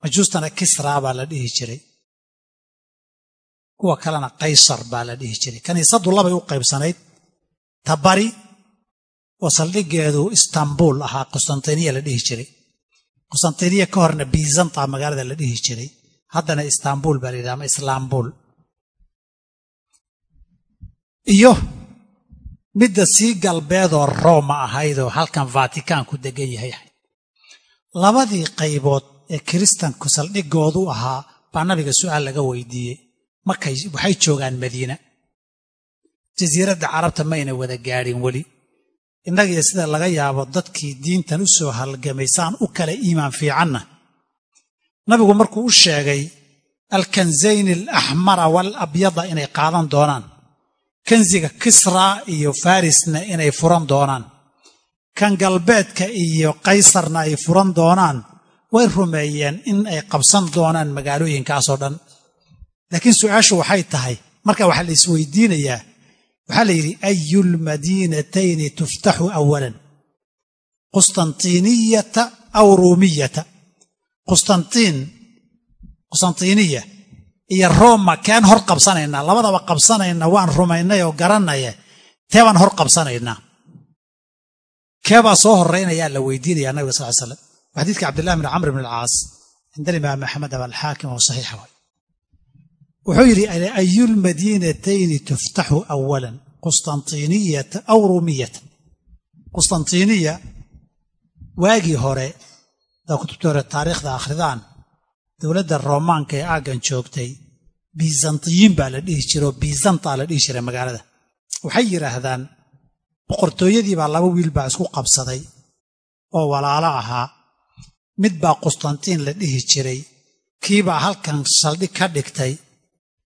Majuustana kisraa baa la dhihi jiray kuwa kalena kaysar baa la dhihi jiray. Kiniisaddu labay u qaybsanayd tabari oo saldhigeedu istanbul ahaa qustantiniya la dhihi jiray. Qustantiniya ka horna bizanta magaalada la dhihi jiray. Haddana istanbul baa la yidhaha ama islaambul iyo midda sii galbeedoo rooma ahaydoo halkan vatikanku degan yahay. Ahayd labadii qaybood ee kiristanku saldhigoodu ahaa baa nabiga su'aal laga weydiiyey markay waxay joogaan madiina. Jasiiradda carabta mayna wada gaadhin weli. Innagiyo sida laga yaabo dadkii diintan u soo halgamay saan u kala iimaan fiicanna. Nabigu markuu u sheegay alkanzayni alaxmara waalabyada inay qaadan doonaan. Kansiga kisraa iyo farisna inay furan doonaan. Kan galbeedka iyo kaysarna ay furan doonaan. Way rumeeyeen in ay qabsan doonaan magaalooyinkaasoo dhan laakiin su'aashu waxay tahay. Marka waxaa la isweydiinayaa waxaa la yidhi ayulmadiinatayni tuftaxu awalan qustantiiniyata aw ruumiyata? Qustantiin qustantiiniya iyo rooma keen hor qabsanaynaa. Labadaba qabsanayna waan rumaynay oo garanaya tee baan hor qabsanaynaa. Keebaa soo horraynayaa la weydiinaya nabiga sal l slam xadiidka cabdillahi bn camr bn alcaas cinda alimaam axmed abalxaakim oo saxiixa waay wuxuu yidhi ayulmadiinatayni tuftaxu awalan qustantiiniyata aw ruumiyata qustantiiniya waagii hore daa kutubta hore taariikhda akhridaan dowladda roomaanka ee aaggan joogtay biizantiyiin baa la dhihi jira oo biizantaa la dhihi jiray magaalada. Waxay yidhaahdaan boqortooyadii baa laba wiil baa isku qabsaday oo walaalo ahaa. Mid baa qustantiin la dhihi jiray kiibaa halkan saldhig ka dhigtay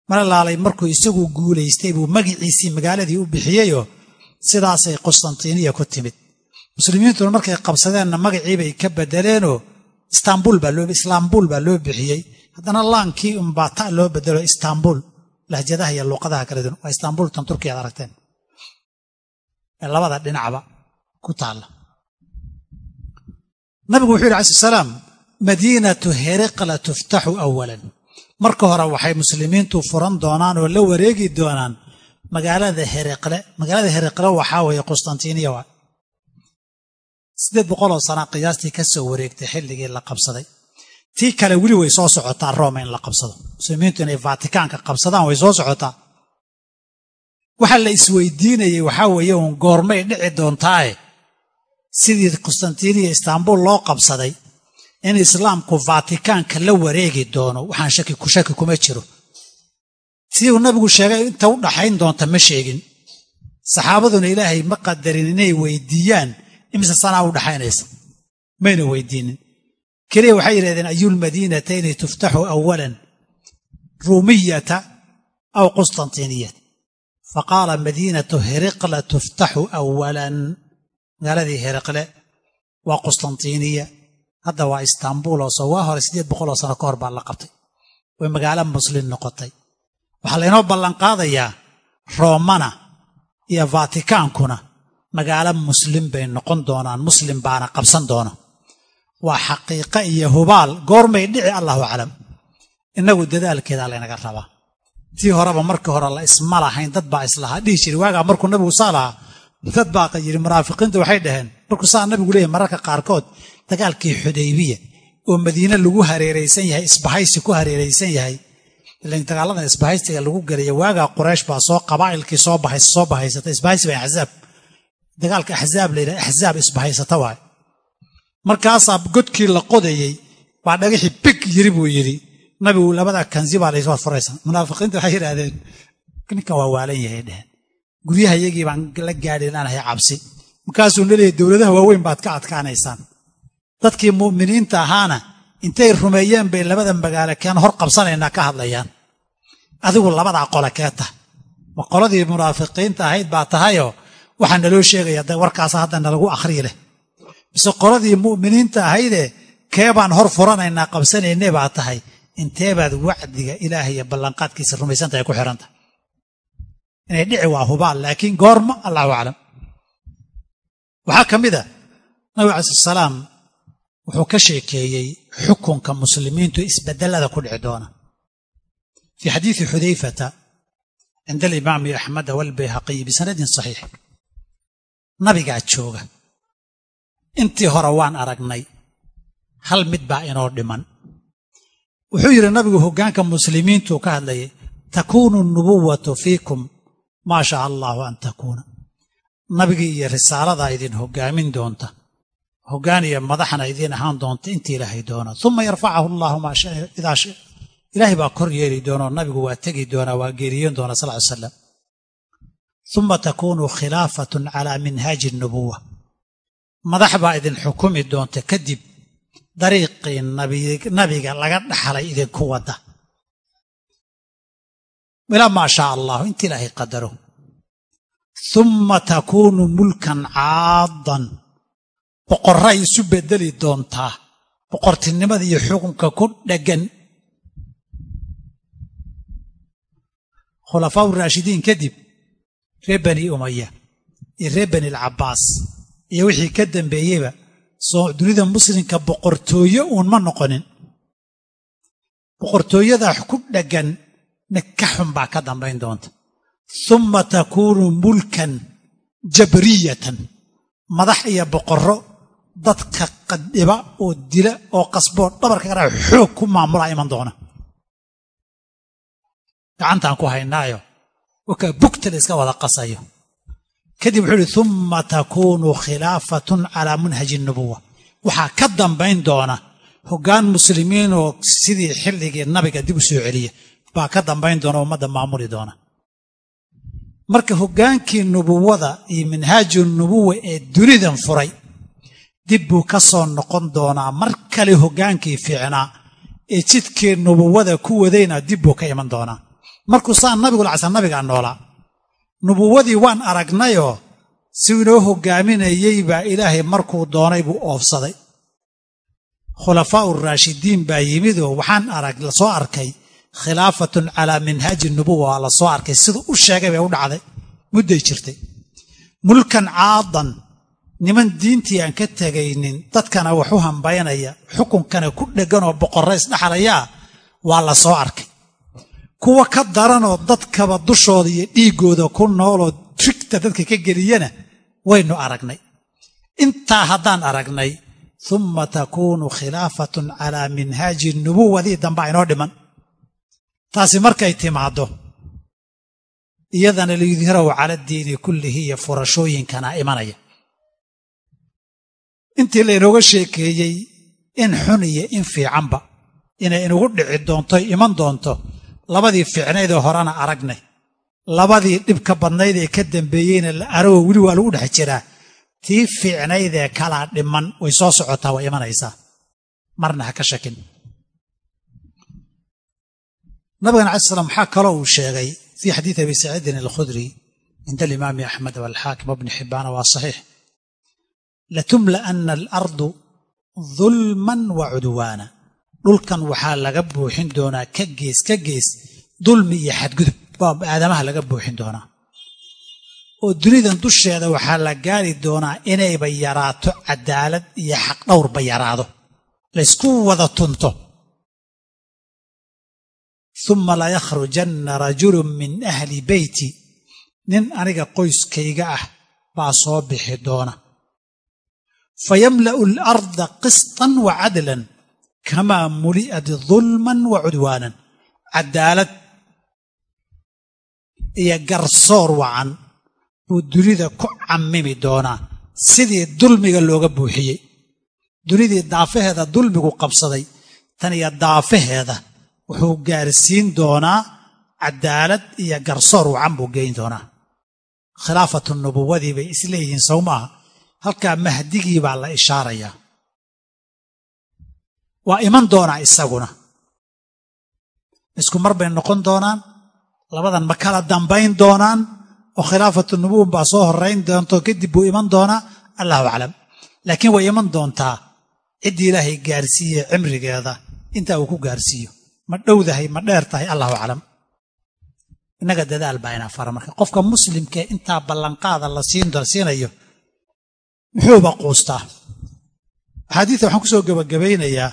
malalaalay markuu isagu guulaystay buu magiciisii magaaladii u bixiyeyoo sidaasay qustantiiniya ku timid. Muslimiintuna markay qabsadeenna magaciibay ka bedeleenoo istaanbul baa loo bixiyey. Haddana laankii unbaa ta loo bedelo istaanbul lahjadaha iyo luuqadaha kala duwan. Waa istaanbultan turkiya ad aragteen. Ee labada dhinacba ku taalla nabigu wuxuu yidhi alai salaam madiinatu heriqla tuftaxu awalan marka hore waxay muslimiintu furan doonaan oo la wareegi doonaan magaalada heriqle magaalada heriqle waxaa weeye qustantiiniya waa. Siddeed boqoloo sana qiyaastii ka soo wareegtay xilligii la qabsaday. Tii kale weli way soo socotaa rooma in la qabsado. Muslimiintu inay vatikaanka qabsadaan way soo socotaa. Waxa la isweydiinayey waxaa weeye uun goormay dhici doontaae sidii qustantiiniya istaanbul loo qabsaday in islaamku vatikaanka la wareegi doono. Waxaan shaki ku shaki kuma jiro. Sidii uu nabigu sheegay inta u dhaxayn doonta ma sheegin. Saxaabaduna ilaahay ma qadarin inay weydiiyaan. Imise sanaa u dhaxaynaysa? Mayna weydiinin. Keliya waxay yidhahdeen ayulmadiinatayni tuftaxu awalan ruumiyata aw qustantiiniyata? Faqaala madiinatu heriqla tuftaxu awalan. Magaaladii heriqle waa qustantiiniya hadda waa istaanbul oo soo waa hore siddeed boqoloo sano ka hor baa la qabtay. Way magaalo muslim noqotay. Waxaa laynoo ballanqaadayaa roomana iyo vatikaankuna magaalo muslim bay noqon doonaan muslim baana qabsan doona waa xaqiiqo iyo hubaal goormay dhici allahu aclam. Innagu dadaalkeedaa laynaga rabaa. Tii horeba markii hore la isma lahayn dad baa islahaa dhihi jiri waagaa markuu nabigu saa lahaa? Dad baa yidhi munaafiqiinta waxay dhaheen. Markuu saa nabigu leeyahy mararka qaarkood dagaalkii xudaybiya oo madiine lagu hareeraysan yahay isbahaysi ku hareeraysan yahay. Ilan dagaaladan isbahaysiga lagu gelaya waagaa quraysh baa soo qabaa'ilkii soo bahaysa soo bahaysata. Isbahaysi baa axzaab dagaalka axzaab la yidhaha axzaab isbahaysata waay markaasaa godkii la qodayey baa dhagaxii big yiri buu yidhi. Nabigu labada kansi baa laysoo furaysa munaafiqiinta waxay yidhahdeen ninkan waa waalan yahay dheheen. Guryaha baan la gaadhi laanahay cabsi. Markaasuu naleeyahy dowladaha waaweyn baad ka adkaanaysaan dadkii mu'miniinta ahaana intay rumeeyeen bay labada magaalo keen hor qabsanaynaa ka hadlayaan. Adigu labadaa qole kee tahay ma qoladii munaafiqiinta ahayd baa tahayoo waxaa naloo sheegaya warkaasa hadda nalagu akhrii leh. Mise qoladii mu'miniinta ahaydee kee baan hor furanaynaa qabsanayne baa tahay. Inteebaad wacdiga ilaahay iyo ballanqaadkiisa rumaysantahay ku xihantahay inay dhici waa hubaal laakiin goorma allahu aclam. Waxaa ka mid a nabig alai salaam wuxuu ka sheekeeyey xukunka muslimiintu isbedelada ku dhici doona. Fii xadiidi xudayfata cinda alimaami axmeda walbayhaqiyi bisanadin saxiix nabigaa jooga intii hore waan aragnay hal mid baa inoo dhiman. Wuxuu yidhi nabigu hoggaanka muslimiintuu ka hadlayay takuunu nubuwatu fiikum maa shaa allaahu an takuuna nabigii iyo risaaladaa idin hoggaamin doonta hoggaan iyo madaxna idiin ahaan doonta inta ilaahay doona uma yarfacahu sha ilaahay baa kor yeeli doona oo nabigu waa tegi doonaa waa geeriyoon doona sal ly slam uma takuunu khilaafatun calaa minhaaji nubuwa madax baa idin xukumi doonta kadib dariiqii nabiga laga dhaxlay idinku wadda ilaa maa shaa allahu inta ilaahay qadaro uma takuunu mulkan caadan boqorray isu bedeli doontaa. Boqortinimada iyo xukunka ku dheggan. Khulafaa uraashidiin kadib reer bani umaya iyo reer bani alcabbaas iyo wixii ka dambeeyeyba soo dunida muslimka boqortooye uun ma noqonin. Boqortooyadaa ku dheggan ka xun baa ka dambayn doonta. Uma takuunu mulkan jabriyatan. Madax iyo boqorro dadka qadhiba oo dila oo qasboo dhabarka gara xoog ku maamulaa iman doona. Gacantaan ku haynaayo wakaa bugta la wada qasayo. Kadib wuxuu ihi uma takuunu khilaafatun calaa manhaji nubuwa waxaa ka dambayn doona hoggaan muslimiinoo sidii xilligii nabiga dib u soo celiya baa ka dambayn doona ummadda maamuli doona. Marka hoggaankii nubuwada iyo minhaaju nubuwa ee dunidan furay dib buu ka soo noqon doonaa mar kale hoggaankii fiicnaa ee jidkii nubuwada ku wadayna dib buu ka iman doonaa. Markuu saa nabigu lacsan nabigaa noolaa nubuwadii waan aragnayoo si inoo hoggaaminayey baa ilaahay markuu doonay buu oofsaday. Khulafaa'u raashidiin baa yimidoo waxaan arag la soo arkay khilaafatun calaa minhaaji nubuwa waa la soo arkay siduu u sheegay bay u dhacday mudday jirtay. Mulkan caadan niman diintii aan ka tegaynin dadkana wax u hambaynaya xukunkana ku dhegganoo boqorra isdhaxlayaa waa la soo arkay. Kuwa ka daranoo dadkaba dushooda iyo dhiiggooda ku nooloo trigta dadka ka geliyana waynu aragnay. Intaa haddaan aragnay uma takuunu khilaafatun calaa minhaaji nubuwadii dambaa inoo dhiman. Taasi markay timaaddo iyadana liyudhirahu cala diini kullihi iyo furashooyinkana imanaya intii laynooga sheekeeyey in xun iyo in fiicanba inay inugu dhici doonto iman doonto labadii fiicnaydee horena aragnay. Labadii dhibka badnayd ee ka dambeeyeyna la aragoo weli waa lagu dhex jiraa. Tii fiicnaydee kalaa dhiman way soo socotaa way imanaysaa. Marna ha ka shakin. Nabigana alai slam waxaa kaloo uu sheegay fii xadiidi abi saciidin alkhudri cinda alimaami axmed walxaakim wabni xibbaana waa saxiix latumla'anna alardu dulman wa cudwaana dhulkan waxaa laga buuxin doonaa ka gees ka gees dulmi iyo xadgudub baa aadamaha laga buuxin doonaa oo dunidan dusheeda waxaa la gaari doonaa inayba yaraato cadaalad iyo xaq dhowrba yaraado laysku wada tunto uma layakhrujanna rajulun min ahli beyti nin aniga qoyskayga ah baa soo bixi doona fayamla'u alarda qistan wa cadlan kamaa muli'at dulman wa cudwaanan cadaalad iyo garsoor wacan buu dunida ku cammimi doonaa. Sidii dulmiga looga buuxiyey. Dunidii daafaheeda dulmigu qabsaday tan iyo daafaheeda wuxuu gaarsiin doonaa cadaalad iyo garsoor wacan buu geyn doonaa. Khilaafatu nubuwadii bay isleeyihiin sow maaha halkaa mahdigii baa la ishaarayaa. Waa iman doonaa isaguna. Isku mar bay noqon doonaan labadan ma kala dambayn doonaan oo khilaafatu nubuwan baa soo horrayn doonto kadib buu iman doonaa allahu aclam. Laakiin way iman doontaa ciddii ilaahay gaarsiiye cimrigeeda intaa uu ku gaarsiiyo. Ma dhowdahay ma dheer tahay allahu aclam. Innaga dadaal baa inaa fara marka. Qofka muslimkee intaa ballanqaada la siinayo muxuuba quustaa. Axaadiida waxaan ku soo gebagabaynayaa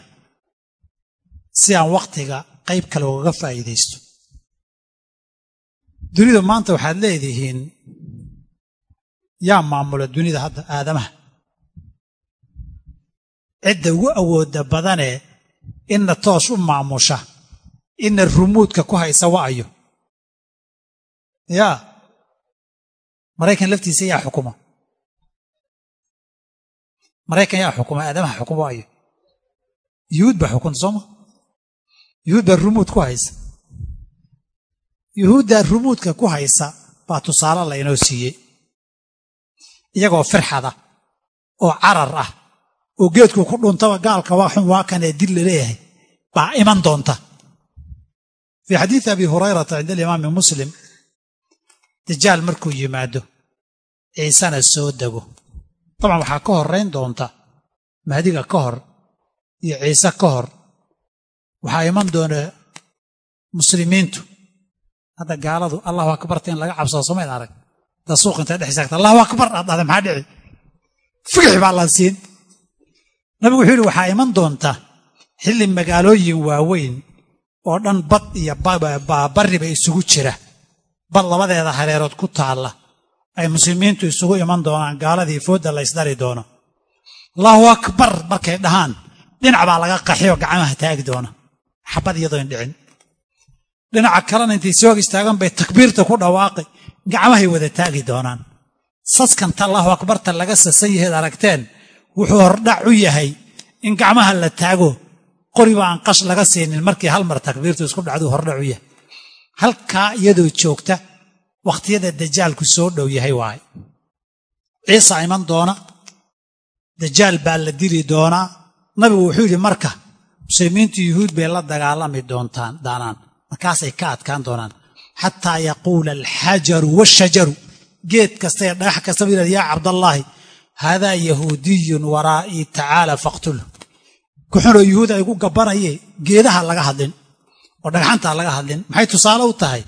si aan wakhtiga qayb kale ugaga faa'iidaysto. Dunida maanta waxaad leedihiin yaa maamula dunida hadda aadamaha. Cidda ugu awoodda badanee inna toos u maamusha inna rumuudka ku haysa wa'ayo yaa maraykan laftiisa yaa xukuma maraykan yaa xukuma aadamaha xukuma waayo yuhuud baa xukunta sooma yuhuud baa rumuud ku haysa. Yuhuuddaa rumuudka ku haysa baa tusaale laynoo siiyey. Iyagoo firxada oo carar ah oo geedku ku dhuntaba gaalka waa xun waa kanee dil la leeyahay baa iman doonta. Fii xadiidi abi hurayrata cinda alimaami muslim dajaal markuu yimaado ciisena soo dego dabcan waxaa ka horrayn doonta mahdiga ka hor iyo ciise ka hor. Waxaa iman doona muslimiintu. Hadda gaaladu allahu akbarta in laga cabsado somayd arag. Da suuq intay dhex istaagta allahu akbar aad dhahda maxaa dhici? Figix baa la siin. Nabigu wuxuu yidhi waxaa iman doonta xilli magaalooyin waaweyn oo dhan bad iyo barriba isugu jira. Bad labadeeda hareerood ku taalla ay muslimiintu isugu iman doonaan gaaladii foodda la ysdari doono. Allahu akbar markay dhahaan dhinac baa laga qaxiyoo gacmaha taagi doona. Xabad iyadoon dhicin dhinaca kalena intay soog istaagan bay takbiirta ku dhawaaqi gacmahay wada taagi doonaan. Saskanta allahu akbarta laga sasan yaheed aragteen wuxuu hordhac u yahay in gacmaha la taago qoriba aan qash laga siinin markii hal mar takbiirtu isku dhacduu hordhac u yahay. Halkaa iyadoo joogta wakhtiyada dajaalku soo dhow yahay waaye ciisa iman doona dajaal baa la dili doonaa nabigu wuxuu yidhi marka muslimiintu yuhuud bay la dagaalami doontaan daanaan. Markaasay ka adkaan doonaan. Xataa yaquula alxajaru waashajaru geed kasta ee dhagax kastaba yidhahda yaa cabdallaahi haadaa yahuudiyun waraa'ii tacaala faqtulhu kuxunoo yuhuud ay gu gabbanaye geedaha laga hadlin oo dhagxantaa laga hadlin. Maxay tusaale u tahay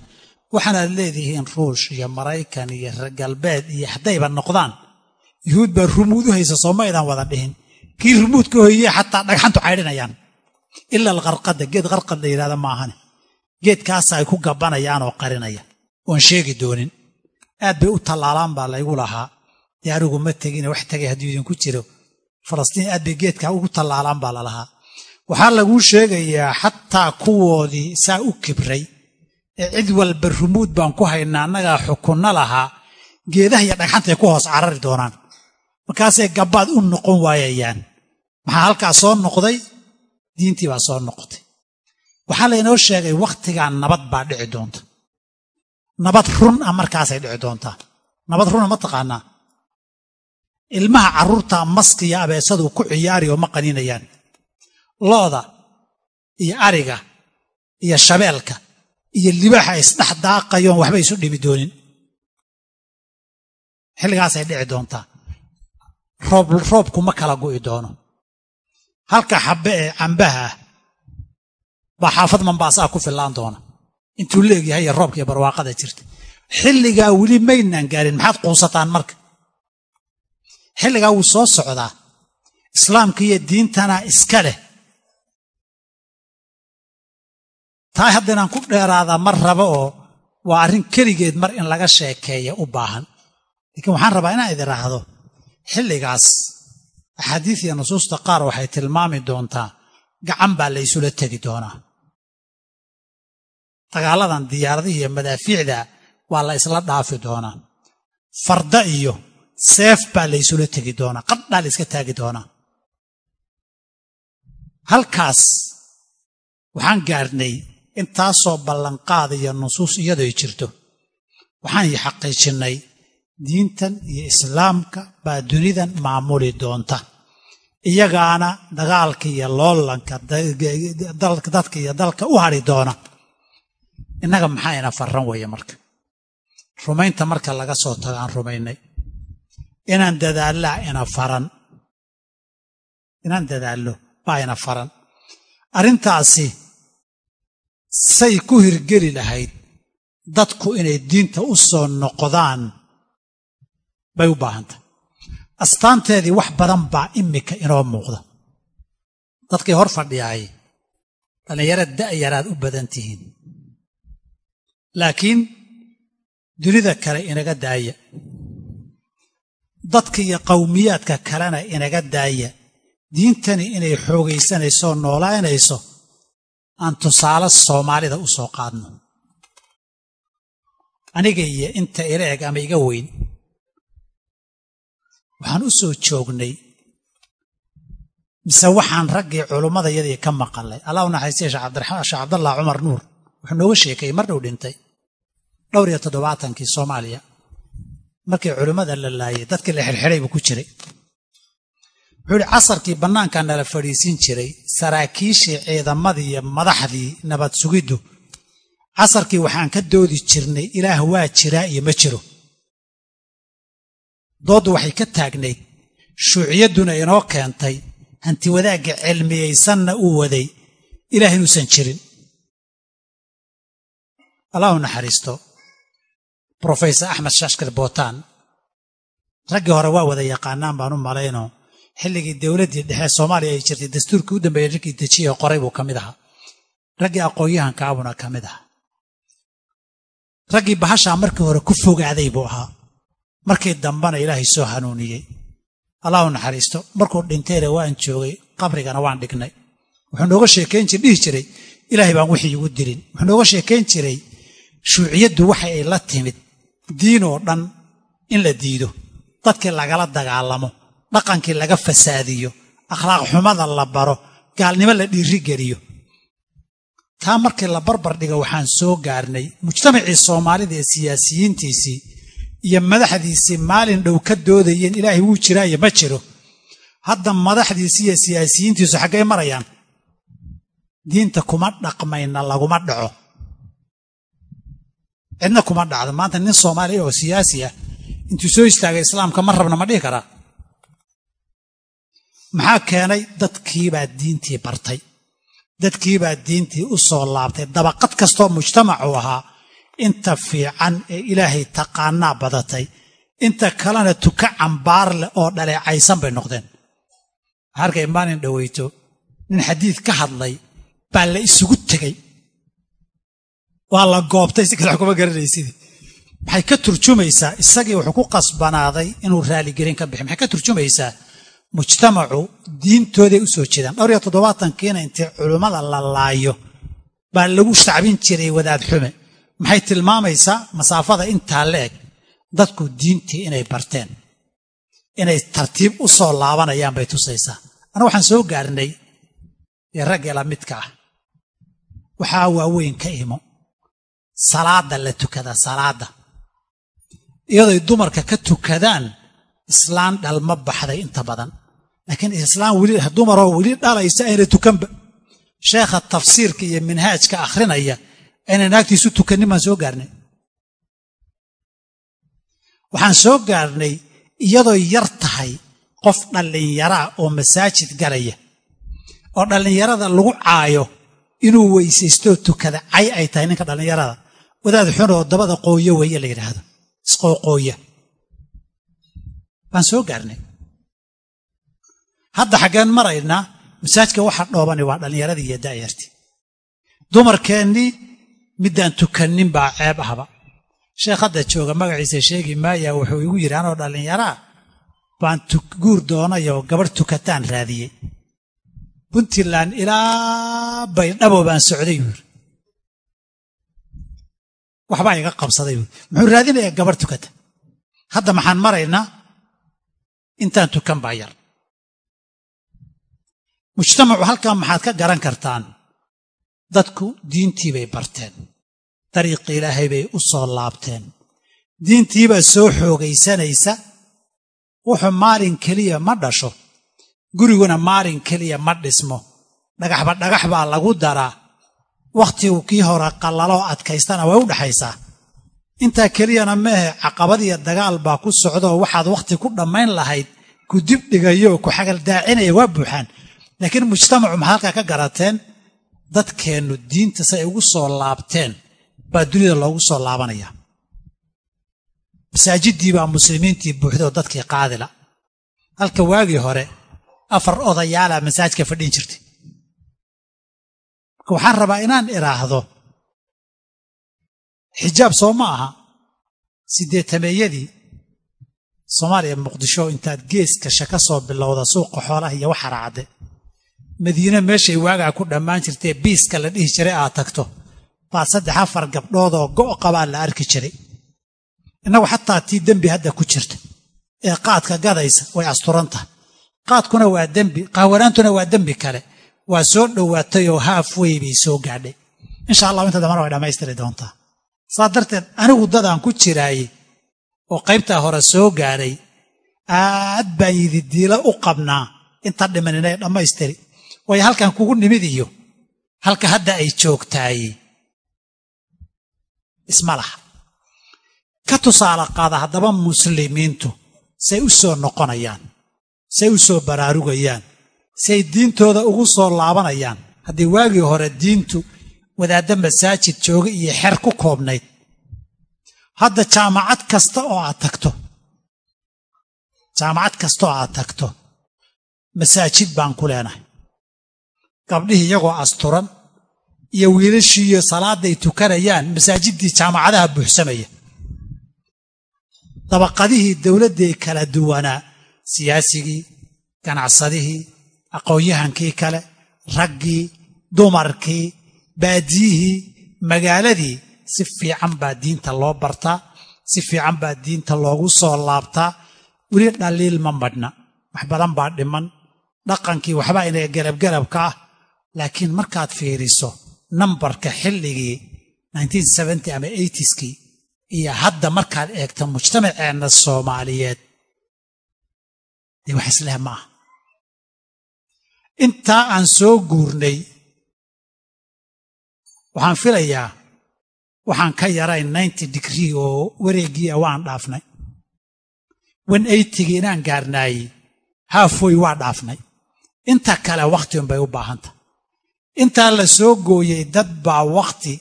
waxaanaad leedihiin ruush iyo maraykan iyo reer galbeed iyo haddayba noqdaan. Yuhuud baa rumuud u haysa sooma aydaan wada dhihin. Kii rumuud ka hoyeye xataa dhagxantu caydhinayaan. Ila alqarqada geed qarqad la yidhahda maahane geedkaasa ay ku gabbanayaan oo qarinaya. Oon sheegi doonin. Aad bay u tallaalaan baa laygu lahaa. Dee anigu ma tegine wax tegay hadduu idinku jiro. Falastiin aad bay geedkaa ugu tallaalaan baa lalahaa waxaa laguu sheegayaa xataa kuwoodii saa u kibray cid walba rumuud baan ku haynaa annagaa xukunno lahaa geedaha iyo dhagxantay ku hoos carari doonaan. Markaasay gabbaad u noqon waayayaan. Maxaa halkaa soo noqday? Diintii baa soo noqotay. Waxaa laynoo sheegay wakhtigaa nabad baa dhici doonta. Nabad run ah markaasay dhici doontaa nabad runa ma taqaanaa. Ilmaha carruurta maska iyo abeesadu ku ciyaari oo ma qaninayaan looda iyo ariga iyo shabeelka iyo libaaxa isdhex daaqayoon waxba isu dhimi doonin. Xilligaasay dhici doontaa. Roob roobku ma kala gu'i doono. Halka xabbe ee cambaha ah baa xaafad mambaasaa ku fillaan doona. Intuu leegyahay iyo roobka iyo barwaaqada jirta xilligaa weli maynaan gaarin maxaad quusataan marka? Xilligaa wuu soo socdaa. Islaamka iyo diintana iska leh taa hadda inaan ku dheeraadaa mar raba oo waa arrin keligeed mar in laga sheekeeya u baahan. Laakiin waxaan rabaa inaan idiraahdo xilligaas axaadiis iyo nusuusta qaar waxay tilmaami doontaa gacan baa la ysula tegi doonaa. Dagaaladan diyaaradihi iyo madaafiicda waa la isla dhaafi doonaa. Farda iyo seef baa la ysula tegi doonaa qadhaa la iska taagi doonaa. Halkaas waxaan gaarhnay intaasoo ballanqaada iyo nusuus iyadoy jirto. Waxaan i xaqiijinnay diintan iyo islaamka baa dunidan maamuli doonta. Iyagaana dagaalka iyo loolanka dadka iyo dalka u hadhi doona. Innaga maxaa ina farran weeye marka? Rumaynta marka laga soo tago aan rumaynay. Inaan dadaallaa ina faran. Inaan dadaallo baa ina faran. Arrintaasi say ku hirgeli lahayd dadku inay diinta u soo noqdaan bay u baahantah. Astaanteedii wax badan baa imika inoo muuqda. Dadkii hor fadhiyaay dhallinyaro da'yaraad u badan tihiin. Laakiin dunida kale inaga daaya. Dadka iyo qawmiyaadka kalena inaga daaya. Diintani inay xoogaysanayso oo noolaynayso aan tusaale soomaalida u soo qaadno. Aniga iyo inta ila eg ama iga weyn waxaan u soo joognay mise waxaan raggii culummada yadii ka maqalay. Allah u naxariistay sheekh cabdallah cumar nuur wuxuu nooga sheekeeyey mar dhow dhintay dhowr iyo toddobaatankii soomaaliya. Markii culimmada la laayay dadkii la xirxiday buu ku jiray wuxuu ihi casarkii bannaankaa nala fadhiisin jiray saraakiishii ciidamadii iyo madaxdii nabad sugiddu casarkii waxaan ka doodi jirnay ilaah waa jiraa iyo ma jiro. Dooddu waxay ka taagnayd shuuciyadduna inoo keentay hanti wadaagga cilmiyaysanna uu waday ilaah inuusan jirin. Allahu naxariisto brofesor axmed shashkar bootaan raggii hore waa wada yaqaanaan baan u malayno xilligii dowladdii dhexe soomaaliya ay jirtay dastuurkii u dambeeyey raggii dejiye qoray buu ka mid ahaa. Raggii aqoon-yahankaabuna ka mid ahaa. Raggii bahashaa markii hore ku fogaaday buu ahaa. Markii dambena ilaahay soo hanuuniyey. Allahu naxariisto markuu dhintayna waan joogay qabrigana waan dhignay. Wuxuu nooga sheekayn jir dhihi jiray ilaahay baan wixii igu dirin wuxuu nooga sheekayn jiray shuuciyaddu waxa ay la timid. Diin oo dhan in la diido. Dadkii lagala dagaalamo dhaqankii laga fasaadiyo akhlaaq xumada la baro gaalnimo la dhiirigeliyo. Taa markii la barbar dhigo waxaan soo gaarnay mujtamacii soomaalida ee siyaasiyiintiisii iyo madaxdiisii maalin dhow ka doodayeen ilaahay wuu jiraa iyo ma jiro. Hadda madaxdiisii iyo siyaasiyiintiisu xaggay marayaan diinta kuma dhaqmayna laguma dhaco. Cidna kuma dhacdo. Maanta nin soomaaliya oo siyaasi ah intuu soo istaagay islaamka ma rabna ma dhihi karaa maxaa keenay? Dadkiibaa diintii bartay. Dadkiibaa diintii u soo laabtay. Dabaqad kastoo mujtamacu ahaa. Inta fiican ee ilaahay taqaanaa badatay. Inta kalena tuka cambaar leh oo dhaleecaysan bay noqdeen. Waxaa arkay maalin dhoweyto nin xadiid ka hadlay baa la isugu tegey waa la goobtay si kale kuma garanaysidii maxay ka turjumaysaa? Isagii wuxuu ku qasbanaaday inuu raaligelin ka bixi. Maxay ka turjumaysaa mujtamacu diintooday u soo jeedaan dhowr iyo toddobaatankiina intii culummada la laayo baa lagu shacbin jiray wadaad xume. Maxay tilmaamaysaa? Masaafada intaa la eg dadku diintii inay barteen. Inay tartiib u soo laabanayaan bay tusaysaa. Ana waxaan soo gaarnay ee raggeela midka ah. Waxaa waaweyn ka imo. Salaadda la tukada salaadda. Iyadoy dumarka ka tukadaan islaan dhalma baxday inta badan laakiin islaan weli dumaroo weli dhalaysa ayna tukanba. Sheekha tafsiirka iyo minhaajka akhrinaya ayna naagtiisu tukannin baan soo gaarnay. Waxaan soo gaarnay iyadoo yar tahay qof dhallinyaraa oo masaajid galaya oo dhallinyarada lagu caayo inuu weysaystoo tukada. Cay ay tahay ninka dhallinyarada. Wadaad xunoo dabada qooyo weeye la yidhaahdo. Isqooqooya baan soo gaarnay hadda xaggeen maraynaa masaajidka waxa dhoobani waa dhallinyaradii iyo da'yartii dumarkeennii middaan tukannin baa ceeb ahba sheekh hadda jooga magaciisa sheegi maaya wuxuu igu yidhi anoo dhallinyaraa baan guur doonayoo gabadh tukataan raadiyey. Puntland ilaa baydhabo baan socday buuri waxbaa iga qabsaday buuri muxuu raadinayaa gabadh tukata hadda maxaan maraynaa intaan tukan baa yar mujtamacu halkan maxaad ka garan kartaan? Dadku diintii bay barteen. Dariiqi ilaahay bay u soo laabteen. Diintiibaa soo xoogaysanaysa. Wuxuu maalin keliya ma dhasho. Guriguna maalin keliya ma dhismo. Dhagaxba dhagax baa lagu daraa. Wakhtigu kii hore qallaloo adkaystana way u dhaxaysaa. Intaa keliyana meehe caqabadiyo dagaal baa ku socdaoo waxaad wakhti ku dhammayn lahayd ku dib dhigayooo ku xagal daacinaya waa buuxaan laakiin mujtamacu maxaa halkaa ka garateen dadkeennu diinta si ay ugu soo laabteen baa dunida loogu soo laabanaya. Masaajiddii baa muslimiintii buuxda oo dadkii qaadila halka waagii hore afar odayaalaa masaajidka fadhin jirtay. Marka waxaan rabaa inaan idhaahdo xijaab soo ma aha siddeetameeyadii soomaaliya muqdisho intaad geeskasha ka soo bilowda suuqa xoolaha iyo waxa raacde madiine meeshay waagaa ku dhammaan jirtee biiska la dhihi jiray aad tagto. Baa saddex afar gabdhoodoo go' qabaa la arki jiray. Innagu xataa tii dembi hadda ku jirta. Ee qaadka gadaysa way asturan tahay qaadkuna waa dembi qaawanaantuna waa dembi kale. Waa soo dhowaatay oo haaf wey bay soo gaadhay. Insha allahu inta dambana way dhammaystiri doontaa. Saa darteed anigu dadaan ku jiraayey oo qaybtaa hore soo gaadhay aad baan yididiila u qabnaa. Inta dhiman inay dhammaystiri waayo halkan kugu nimid iyo. Halka hadda ay joogtaaye isma laha. Ka tusaale qaada haddaba muslimiintu say u soo noqonayaan say u soo baraarugayaan say diintooda ugu soo laabanayaan. Haddii waagii hore diintu wadaadda masaajid jooga iyo xer ku koobnayd hadda jaamacad kasta oo aad tagto jaamacad kasta oo aad tagto masaajid baan ku leenahay gabdhihii iyagoo asturan iyo wiilashii iyo salaadday tukanayaan masaajiddii jaamacadaha buuxsamaya. Dabaqadihii dowladday kala duwanaa siyaasigii ganacsadihii aqoon-yahankii kale raggii dumarkii baadiyihii magaaladii si fiican baa diinta loo bartaa si fiican baa diinta loogu soo laabtaa. Weli dhaliil ma madhna wax badan baa dhiman dhaqankii waxbaa inay garabgarabka ah laakiin markaad fiiriso nambarka xilligii ama kii iyo hadda markaad eegto mujtamaceenna soomaaliyeed dee wax isleh ma ah intaa aan soo guurnay waxaan filayaa waxaan ka yarayn digree oo wareeggii waan dhaafnay. Eigii inaan gaarnaayey haafoy waa dhaafnay. Inta kale wakhti unbay u baahanta intaa la soo gooyey dad baa wakhti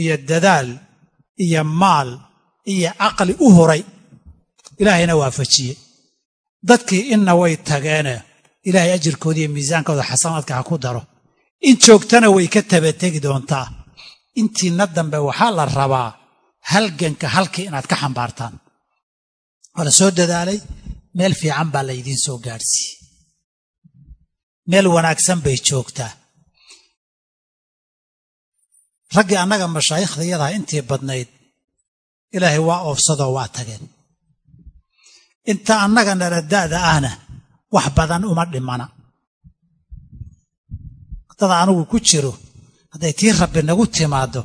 iyo dadaal iyo maal iyo caqli u huray. Ilaahayna waafajiye dadkii inna way tageene. Ilaahay ajirkooda iyo miisaankooda xasanaadka ha ku daro. In joogtana way ka tabategi doontaa. Intiina dambe waxaa la rabaa halganka halkii inaad ka xambaartaan. Waa la soo dadaalay. Meel fiican baa laydiin soo gaadhsiiyey. Meel wanaagsan bay joogtaa raggii annaga mashaayikhdayadaa intii badnayd ilaahay waa oofsadoo waa tageen. Inta annaga nala da'da ahna wax badan uma dhimana. Dada anugu ku jiro hadday tii rabbi nagu timaaddo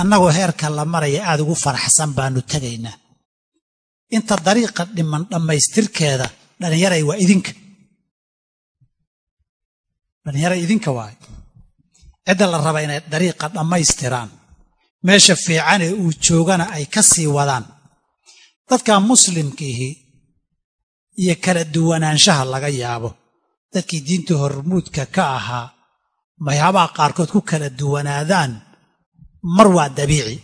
annagoo heerka la maraya aad ugu faraxsan baannu tegaynaa. Inta dariiqa dhiman dhammaystirkeeda dhallinyaray waa idinka. Dhallinyaray idinka waayo cidda la raba inay dariiqa dhammaystiraan. Meesha fiicanee uu joogana ay ka sii wadaan. Dadka muslimkiihi iyo kala duwanaanshaha laga yaabo. Dadkii diinta hormuudka ka ahaa waxyaabaha qaarkood ku kala duwanaadaan mar waa dabiici.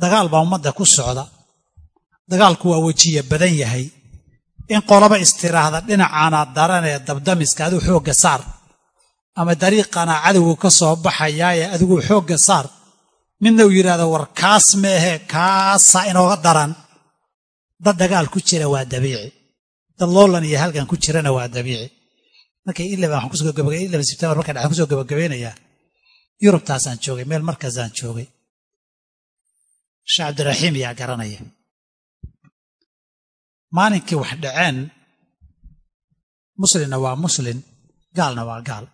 Dagaal baa ummadda ku socda. Dagaalku waa wejiya badan yahay. In qolaba istiraahda dhinacaana daranee dabdamiska adigu xoogga saar ama dariiqana cadowgu ka soo baxayaaye adigu xoogga saar. Midna uu yidhahdo war kaas meehe kaasaa inooga daran. Dad dagaal ku jira waa dabiici. Dad loolan iyo halgan ku jirana waa dabiici. Markay sebtembar marka dhexan ku soo gabagabeynayaa yurubtaasaan joogay meel markaasaan joogay. Sheekh cabdiraxiim yaa garanaya. Maalinkii wax dhaceen muslimna waa muslin gaalna waa gaal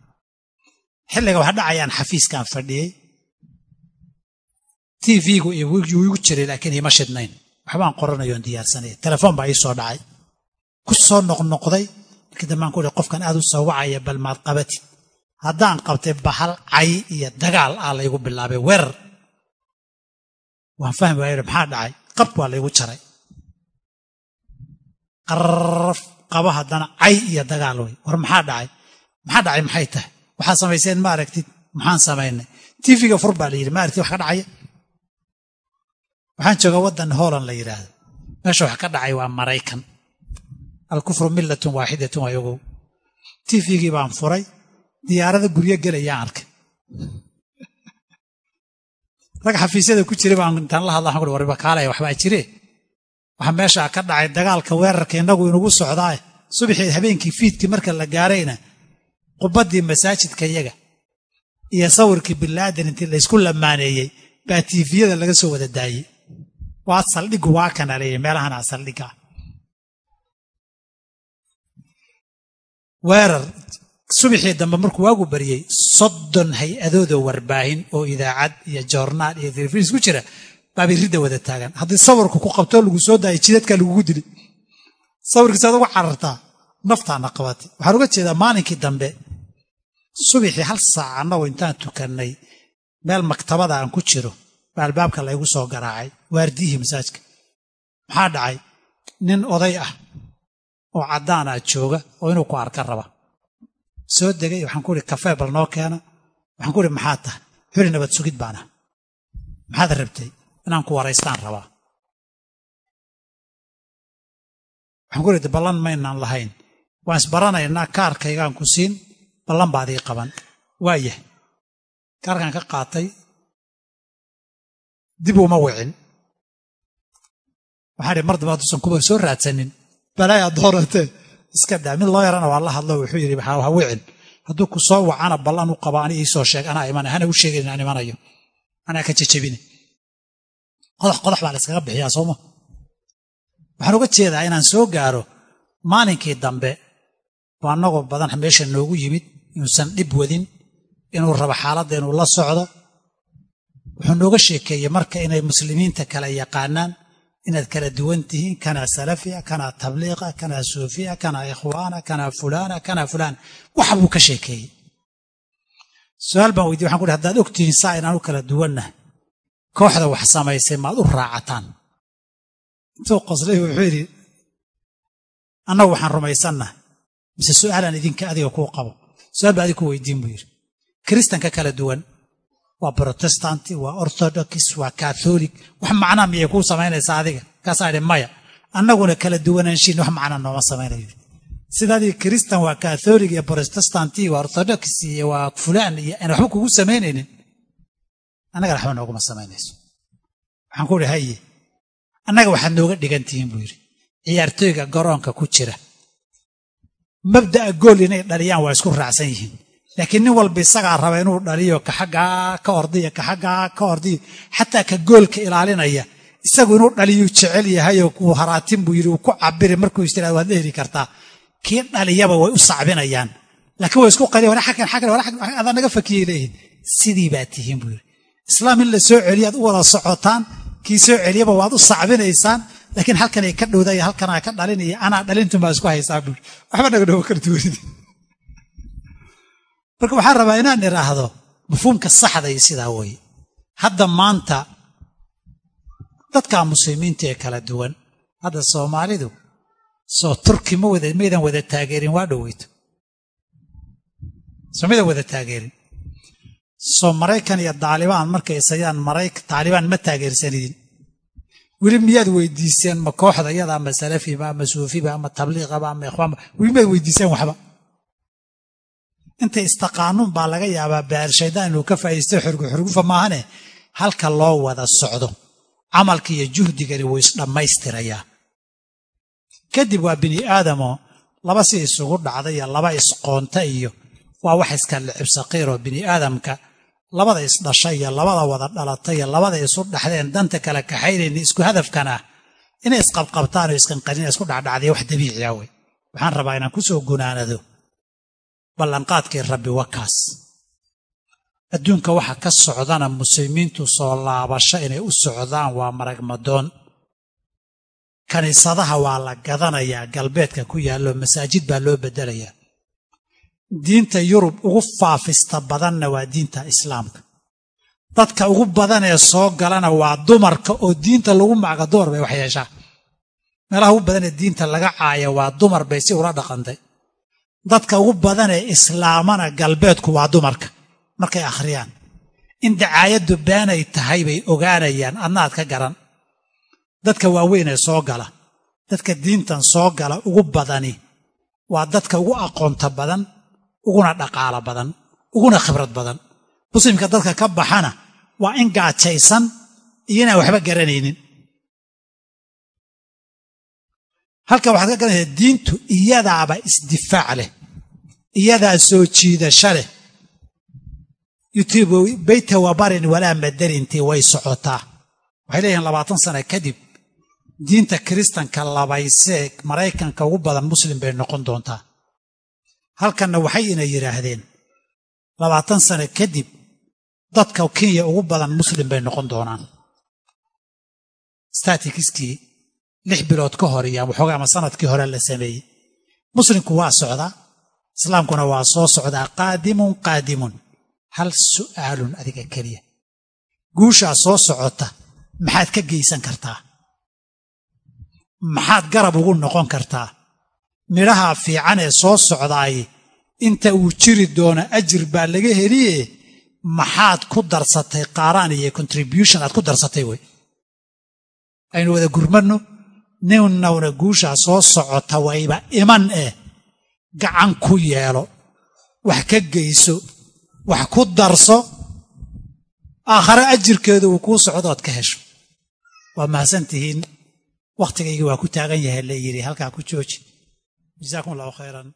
xilliga wax dhacayaan xafiiskaan fadhiyey tv-gu igu jiray laakiin iima shidnayn. Waxbaan qoranayoon diyaarsanaya telefoon baa ii soo dhacay. Ku soo noqnoqday. Markii dambaan ku ihi qofkan aad u soo wacaya bal maad qabatid haddaan qabtay bahal cay iyo dagaal ah laygu bilaabay weerar waan fahmi waaya maxaa dhacay? Qab waa laygu jaray. Qaraf qaba haddana cay iyo dagaal wey war maxaa dhacay? Maxaa dhacay? Maxay tahay waxaad samayseen ma aragtid maxaan samaynay tifiga fur baa la yidhi ma aragtid wax ka dhacaya waxaan joogaa waddan holland la yidhaahdo meesha wax ka dhacay waa maraykan. Alkufru millatun waaxidatun waa ogow tifigii baan furay diyaarada guryo gelayaan arkay. Rag xafiisyada ku jira baan intaan la hadla waxaan ku warba kaalaya waxbaa jire waxaa meesha ka dhacay dagaalka weerarka innagu inugu socdaaye? Subaxii habeenkii fiidkii marka la gaarayna qubaddii masaajidka yaga iyo sawirkii bilaadan intii laysku lamaaneeyey baa tiifiyada laga soo wada daayey. Waa saldhigu waa kana leeyahy meelahanaa saldhiga weerar subaxii dambe markuu waagu baryey soddon hay'adoodoo warbaahin oo idaacad iyo joornaal iyo telefis ku jira baabay ridda wada taagan. Haddii sawirku ku qabtoo lagu soo daayay jidadkaa lagugu dili sawirkiisaad uga carartaa naftaana qabatay. Waxaan uga jeedaa maalinkii dambe subaxii hal saac annagoo intaan tukannay meel maktabada aan ku jiro baa albaabka laygu soo garaacay waardiyihii masaajka maxaa dhacay? Nin oday ah oo caddaan ah jooga oo inuu ku arka raba. Soo degay waxaan ku ihi kafee bal noo keena. Waxaan ku ihi maxaad tahay? Xuri nabad sugid baana maxaad rabtay inaan ku waraystaan rabaa waxaan ku ihi ballan maynaan lahayn. Waan isbaranaynaa kaarkaygaan ku siin ballan baad qaban. Waayah kaarkaan ka qaatay dib uma wicin. Waxaan ihi mar damba hadduusan kuba soo raadsanin. Balaayaa dooratee iska daa. Mid loo yarana waa la hadlo wuxuu yidhi ha wicin? Hadduu ku soo wacana ballan u qaba ani iisoo sheeg anaa imana hana u sheegin inaan imanayo. Anaa ka jejebine qodax qodax baa la iskaga bixiyaa sooma waxaan uga jeedaa inaan soo gaaro maalinkii dambe waa annagoo badan meesha noogu yimid inuusan dhib wadin inuu rabo xaaladda inuu la socdo wuxuu nooga sheekeeyey marka inay muslimiinta kala yaqaanaan inaad kala duwan tihiin kanaa salafia kanaa tabliiqa kanaa suufiya kanaa ikhwaana kanaa fulaana kanaa fulaan. Waxa buu ka sheekeeyey. Su'aal baan weydiye waxan ku hi hadaad og tihiin saa inaan u kala duwannahay kooxda wax samaysay maad u raacataan. Intuu qoslay wuxuu yidhi annagu waxaan rumaysannahay mise su'aalaan idinka adiga kuu qabo su'aal baa adig ku weydiin buu yidhi. Kiristanka kala duwan waa brotestanti waa orthodox waa katholik wax macnaa miyay kuu samaynaysaa adiga? Kaasaa idhi maya. Annaguna kala duwanaanshiin wax macnaa nooma samaynayo. Sidaadii kiristan waa katholik iyo brotestanti waa orthodox iyo waa fulaan iyo aan waxba kugu samaynaynin annagana waxba nooguma samaynayso. Waxaan ku idhi haye annaga waxaad nooga dhigan tihiin buu yidhi. Ciyaartooyga garoonka ku jira mabda'a gool inay dhaliyaan waa isku raacsan yihiin. Laakiin nin walba isagaa raba inuu dhaliyo ka xaggaa ka ordiyo ka xaggaa ka ordiyo xataa ka goolka ilaalinaya. Isagu inuu dhaliyu jecel yahayoo kuu haraatin buu yidhi uu ku cabiri markuu istiraad waad la heli kartaa. Kii dhaliyaba way u sacbinayaan. Laakiin way isku qaliyan wala xakan xakan wala adaa naga fakiyey leeyihiin sidii baa tihiin buu yidhi. Islaam in la soo celiyaad u wada socotaan kii soo celiyaba waad u sacbinaysaan laakiin halkanay ka dhowdaya halkanaa ka dhalinaya anaa dhalintun baa isku haysaa buuri waxba naga dhoobo kala duwanid marka waxaan rabaa inaan idhaahdo mafhuumka saxda iyo sidaa weeye hadda maanta dadka muslimiinta ee kala duwan hadda soomaalidu soo turki ma wada maydan wada taageerin waa dhoweyto soo wada taageerin. Soo maraykan iyo daalibaan markay isayaan marayk taalibaan ma taageersanidin weli miyaad weydiiseen ma kooxda iyada ama salafiba ama suufiba ama tabliiqaba ama ikhwaanba? Weli miyaad weydiiseen waxba? Intay istaqaanuun baa laga yaabaa baar shaydaan inuu ka faa'iistay xurguxurgufa maahane? Halka loo wada socdo camalka iyo juhdigani wuu isdhammaystirayaa kadib waa bini aadamoo laba si isugu dhacda iyo laba isqoonta iyo waa wax iska licibsaqiiroo bini aadamka labada isdhasha iyo labada wada dhalata iyo labada isu dhaxdeen danta kala kaxaynayna isku hadafkan ah inay isqabqabtaan oo isqanqanina isku dhacdhacdiya wax dabiiciya wey waxaan rabaa inaan ku soo gunaanado ballanqaadkii rabbi wakaas. Adduunka waxa ka socdana muslimiintu soo laabasho inay u socdaan waa maragmadoon kiniisadaha waa la gadanayaa galbeedka ku yaallo masaajid baa loo beddelayaa diinta yurub ugu faafista badanna waa diinta islaamka. Dadka ugu badan ee soo galana waa dumarka oo diinta lagu macga dumar bay wax yeeshaa meelaha ugu badan ee diinta laga caaya waa dumar bay si ula dhaqantay. Dadka ugu badan ee islaamana galbeedku waa dumarka. Markay akhriyaan in dacaayaddu beenay tahay bay ogaanayaan adnaad ka garan. Dadka waaweyn ee soo gala dadka diintan soo gala ugu badani waa dadka ugu aqoonta badan uguna dhaqaalo badan. Uguna khibrad badan. Muslimka dadka ka baxana waa in gaajaysan iyo waxba garanaynin. Halkan waxaad ka garanaysaa diintu iyadaaba isdifaac leh. Iyadaa soo jiidasho leh. Yutiibu beyta wabarin walaa madarintii way socotaa. Waxay leeyihiin labaatan sana kadib diinta kiristanka labaysee maraykanka ugu badan muslim bay noqon doontaa halkanna waxay ina yidhaahdeen. Labaatan sano kadib dadka kenya ugu badan muslim bay noqon doonaan. Statikiskii lix bilood ka hor iyo waxooga ama sannadkii hore la sameeyey. Muslimku waa socdaa islaamkuna waa soo socdaa qaadimun qaadimun hal su'aalun adiga keliya. Guushaa soo socota maxaad ka geysan kartaa? Maxaad garab ugu noqon kartaa midhaha fiican ee soo socdaay inta uu jiri doono ajir baa laga heliye maxaad ku darsatay qaaraan iyo contribution aad ku darsatay wey aynu wada gurmadno ninnawna guushaa soo socota wayba iman eh gacan ku yeelo wax ka geyso wax ku darso aakhare ajirkeedu uu kuu socdo ka hesho. Waa mahadsantihiin wakhtigaygii waa ku taagan yahay la yidhi halkaa ku jooji jasaakum allahu khayran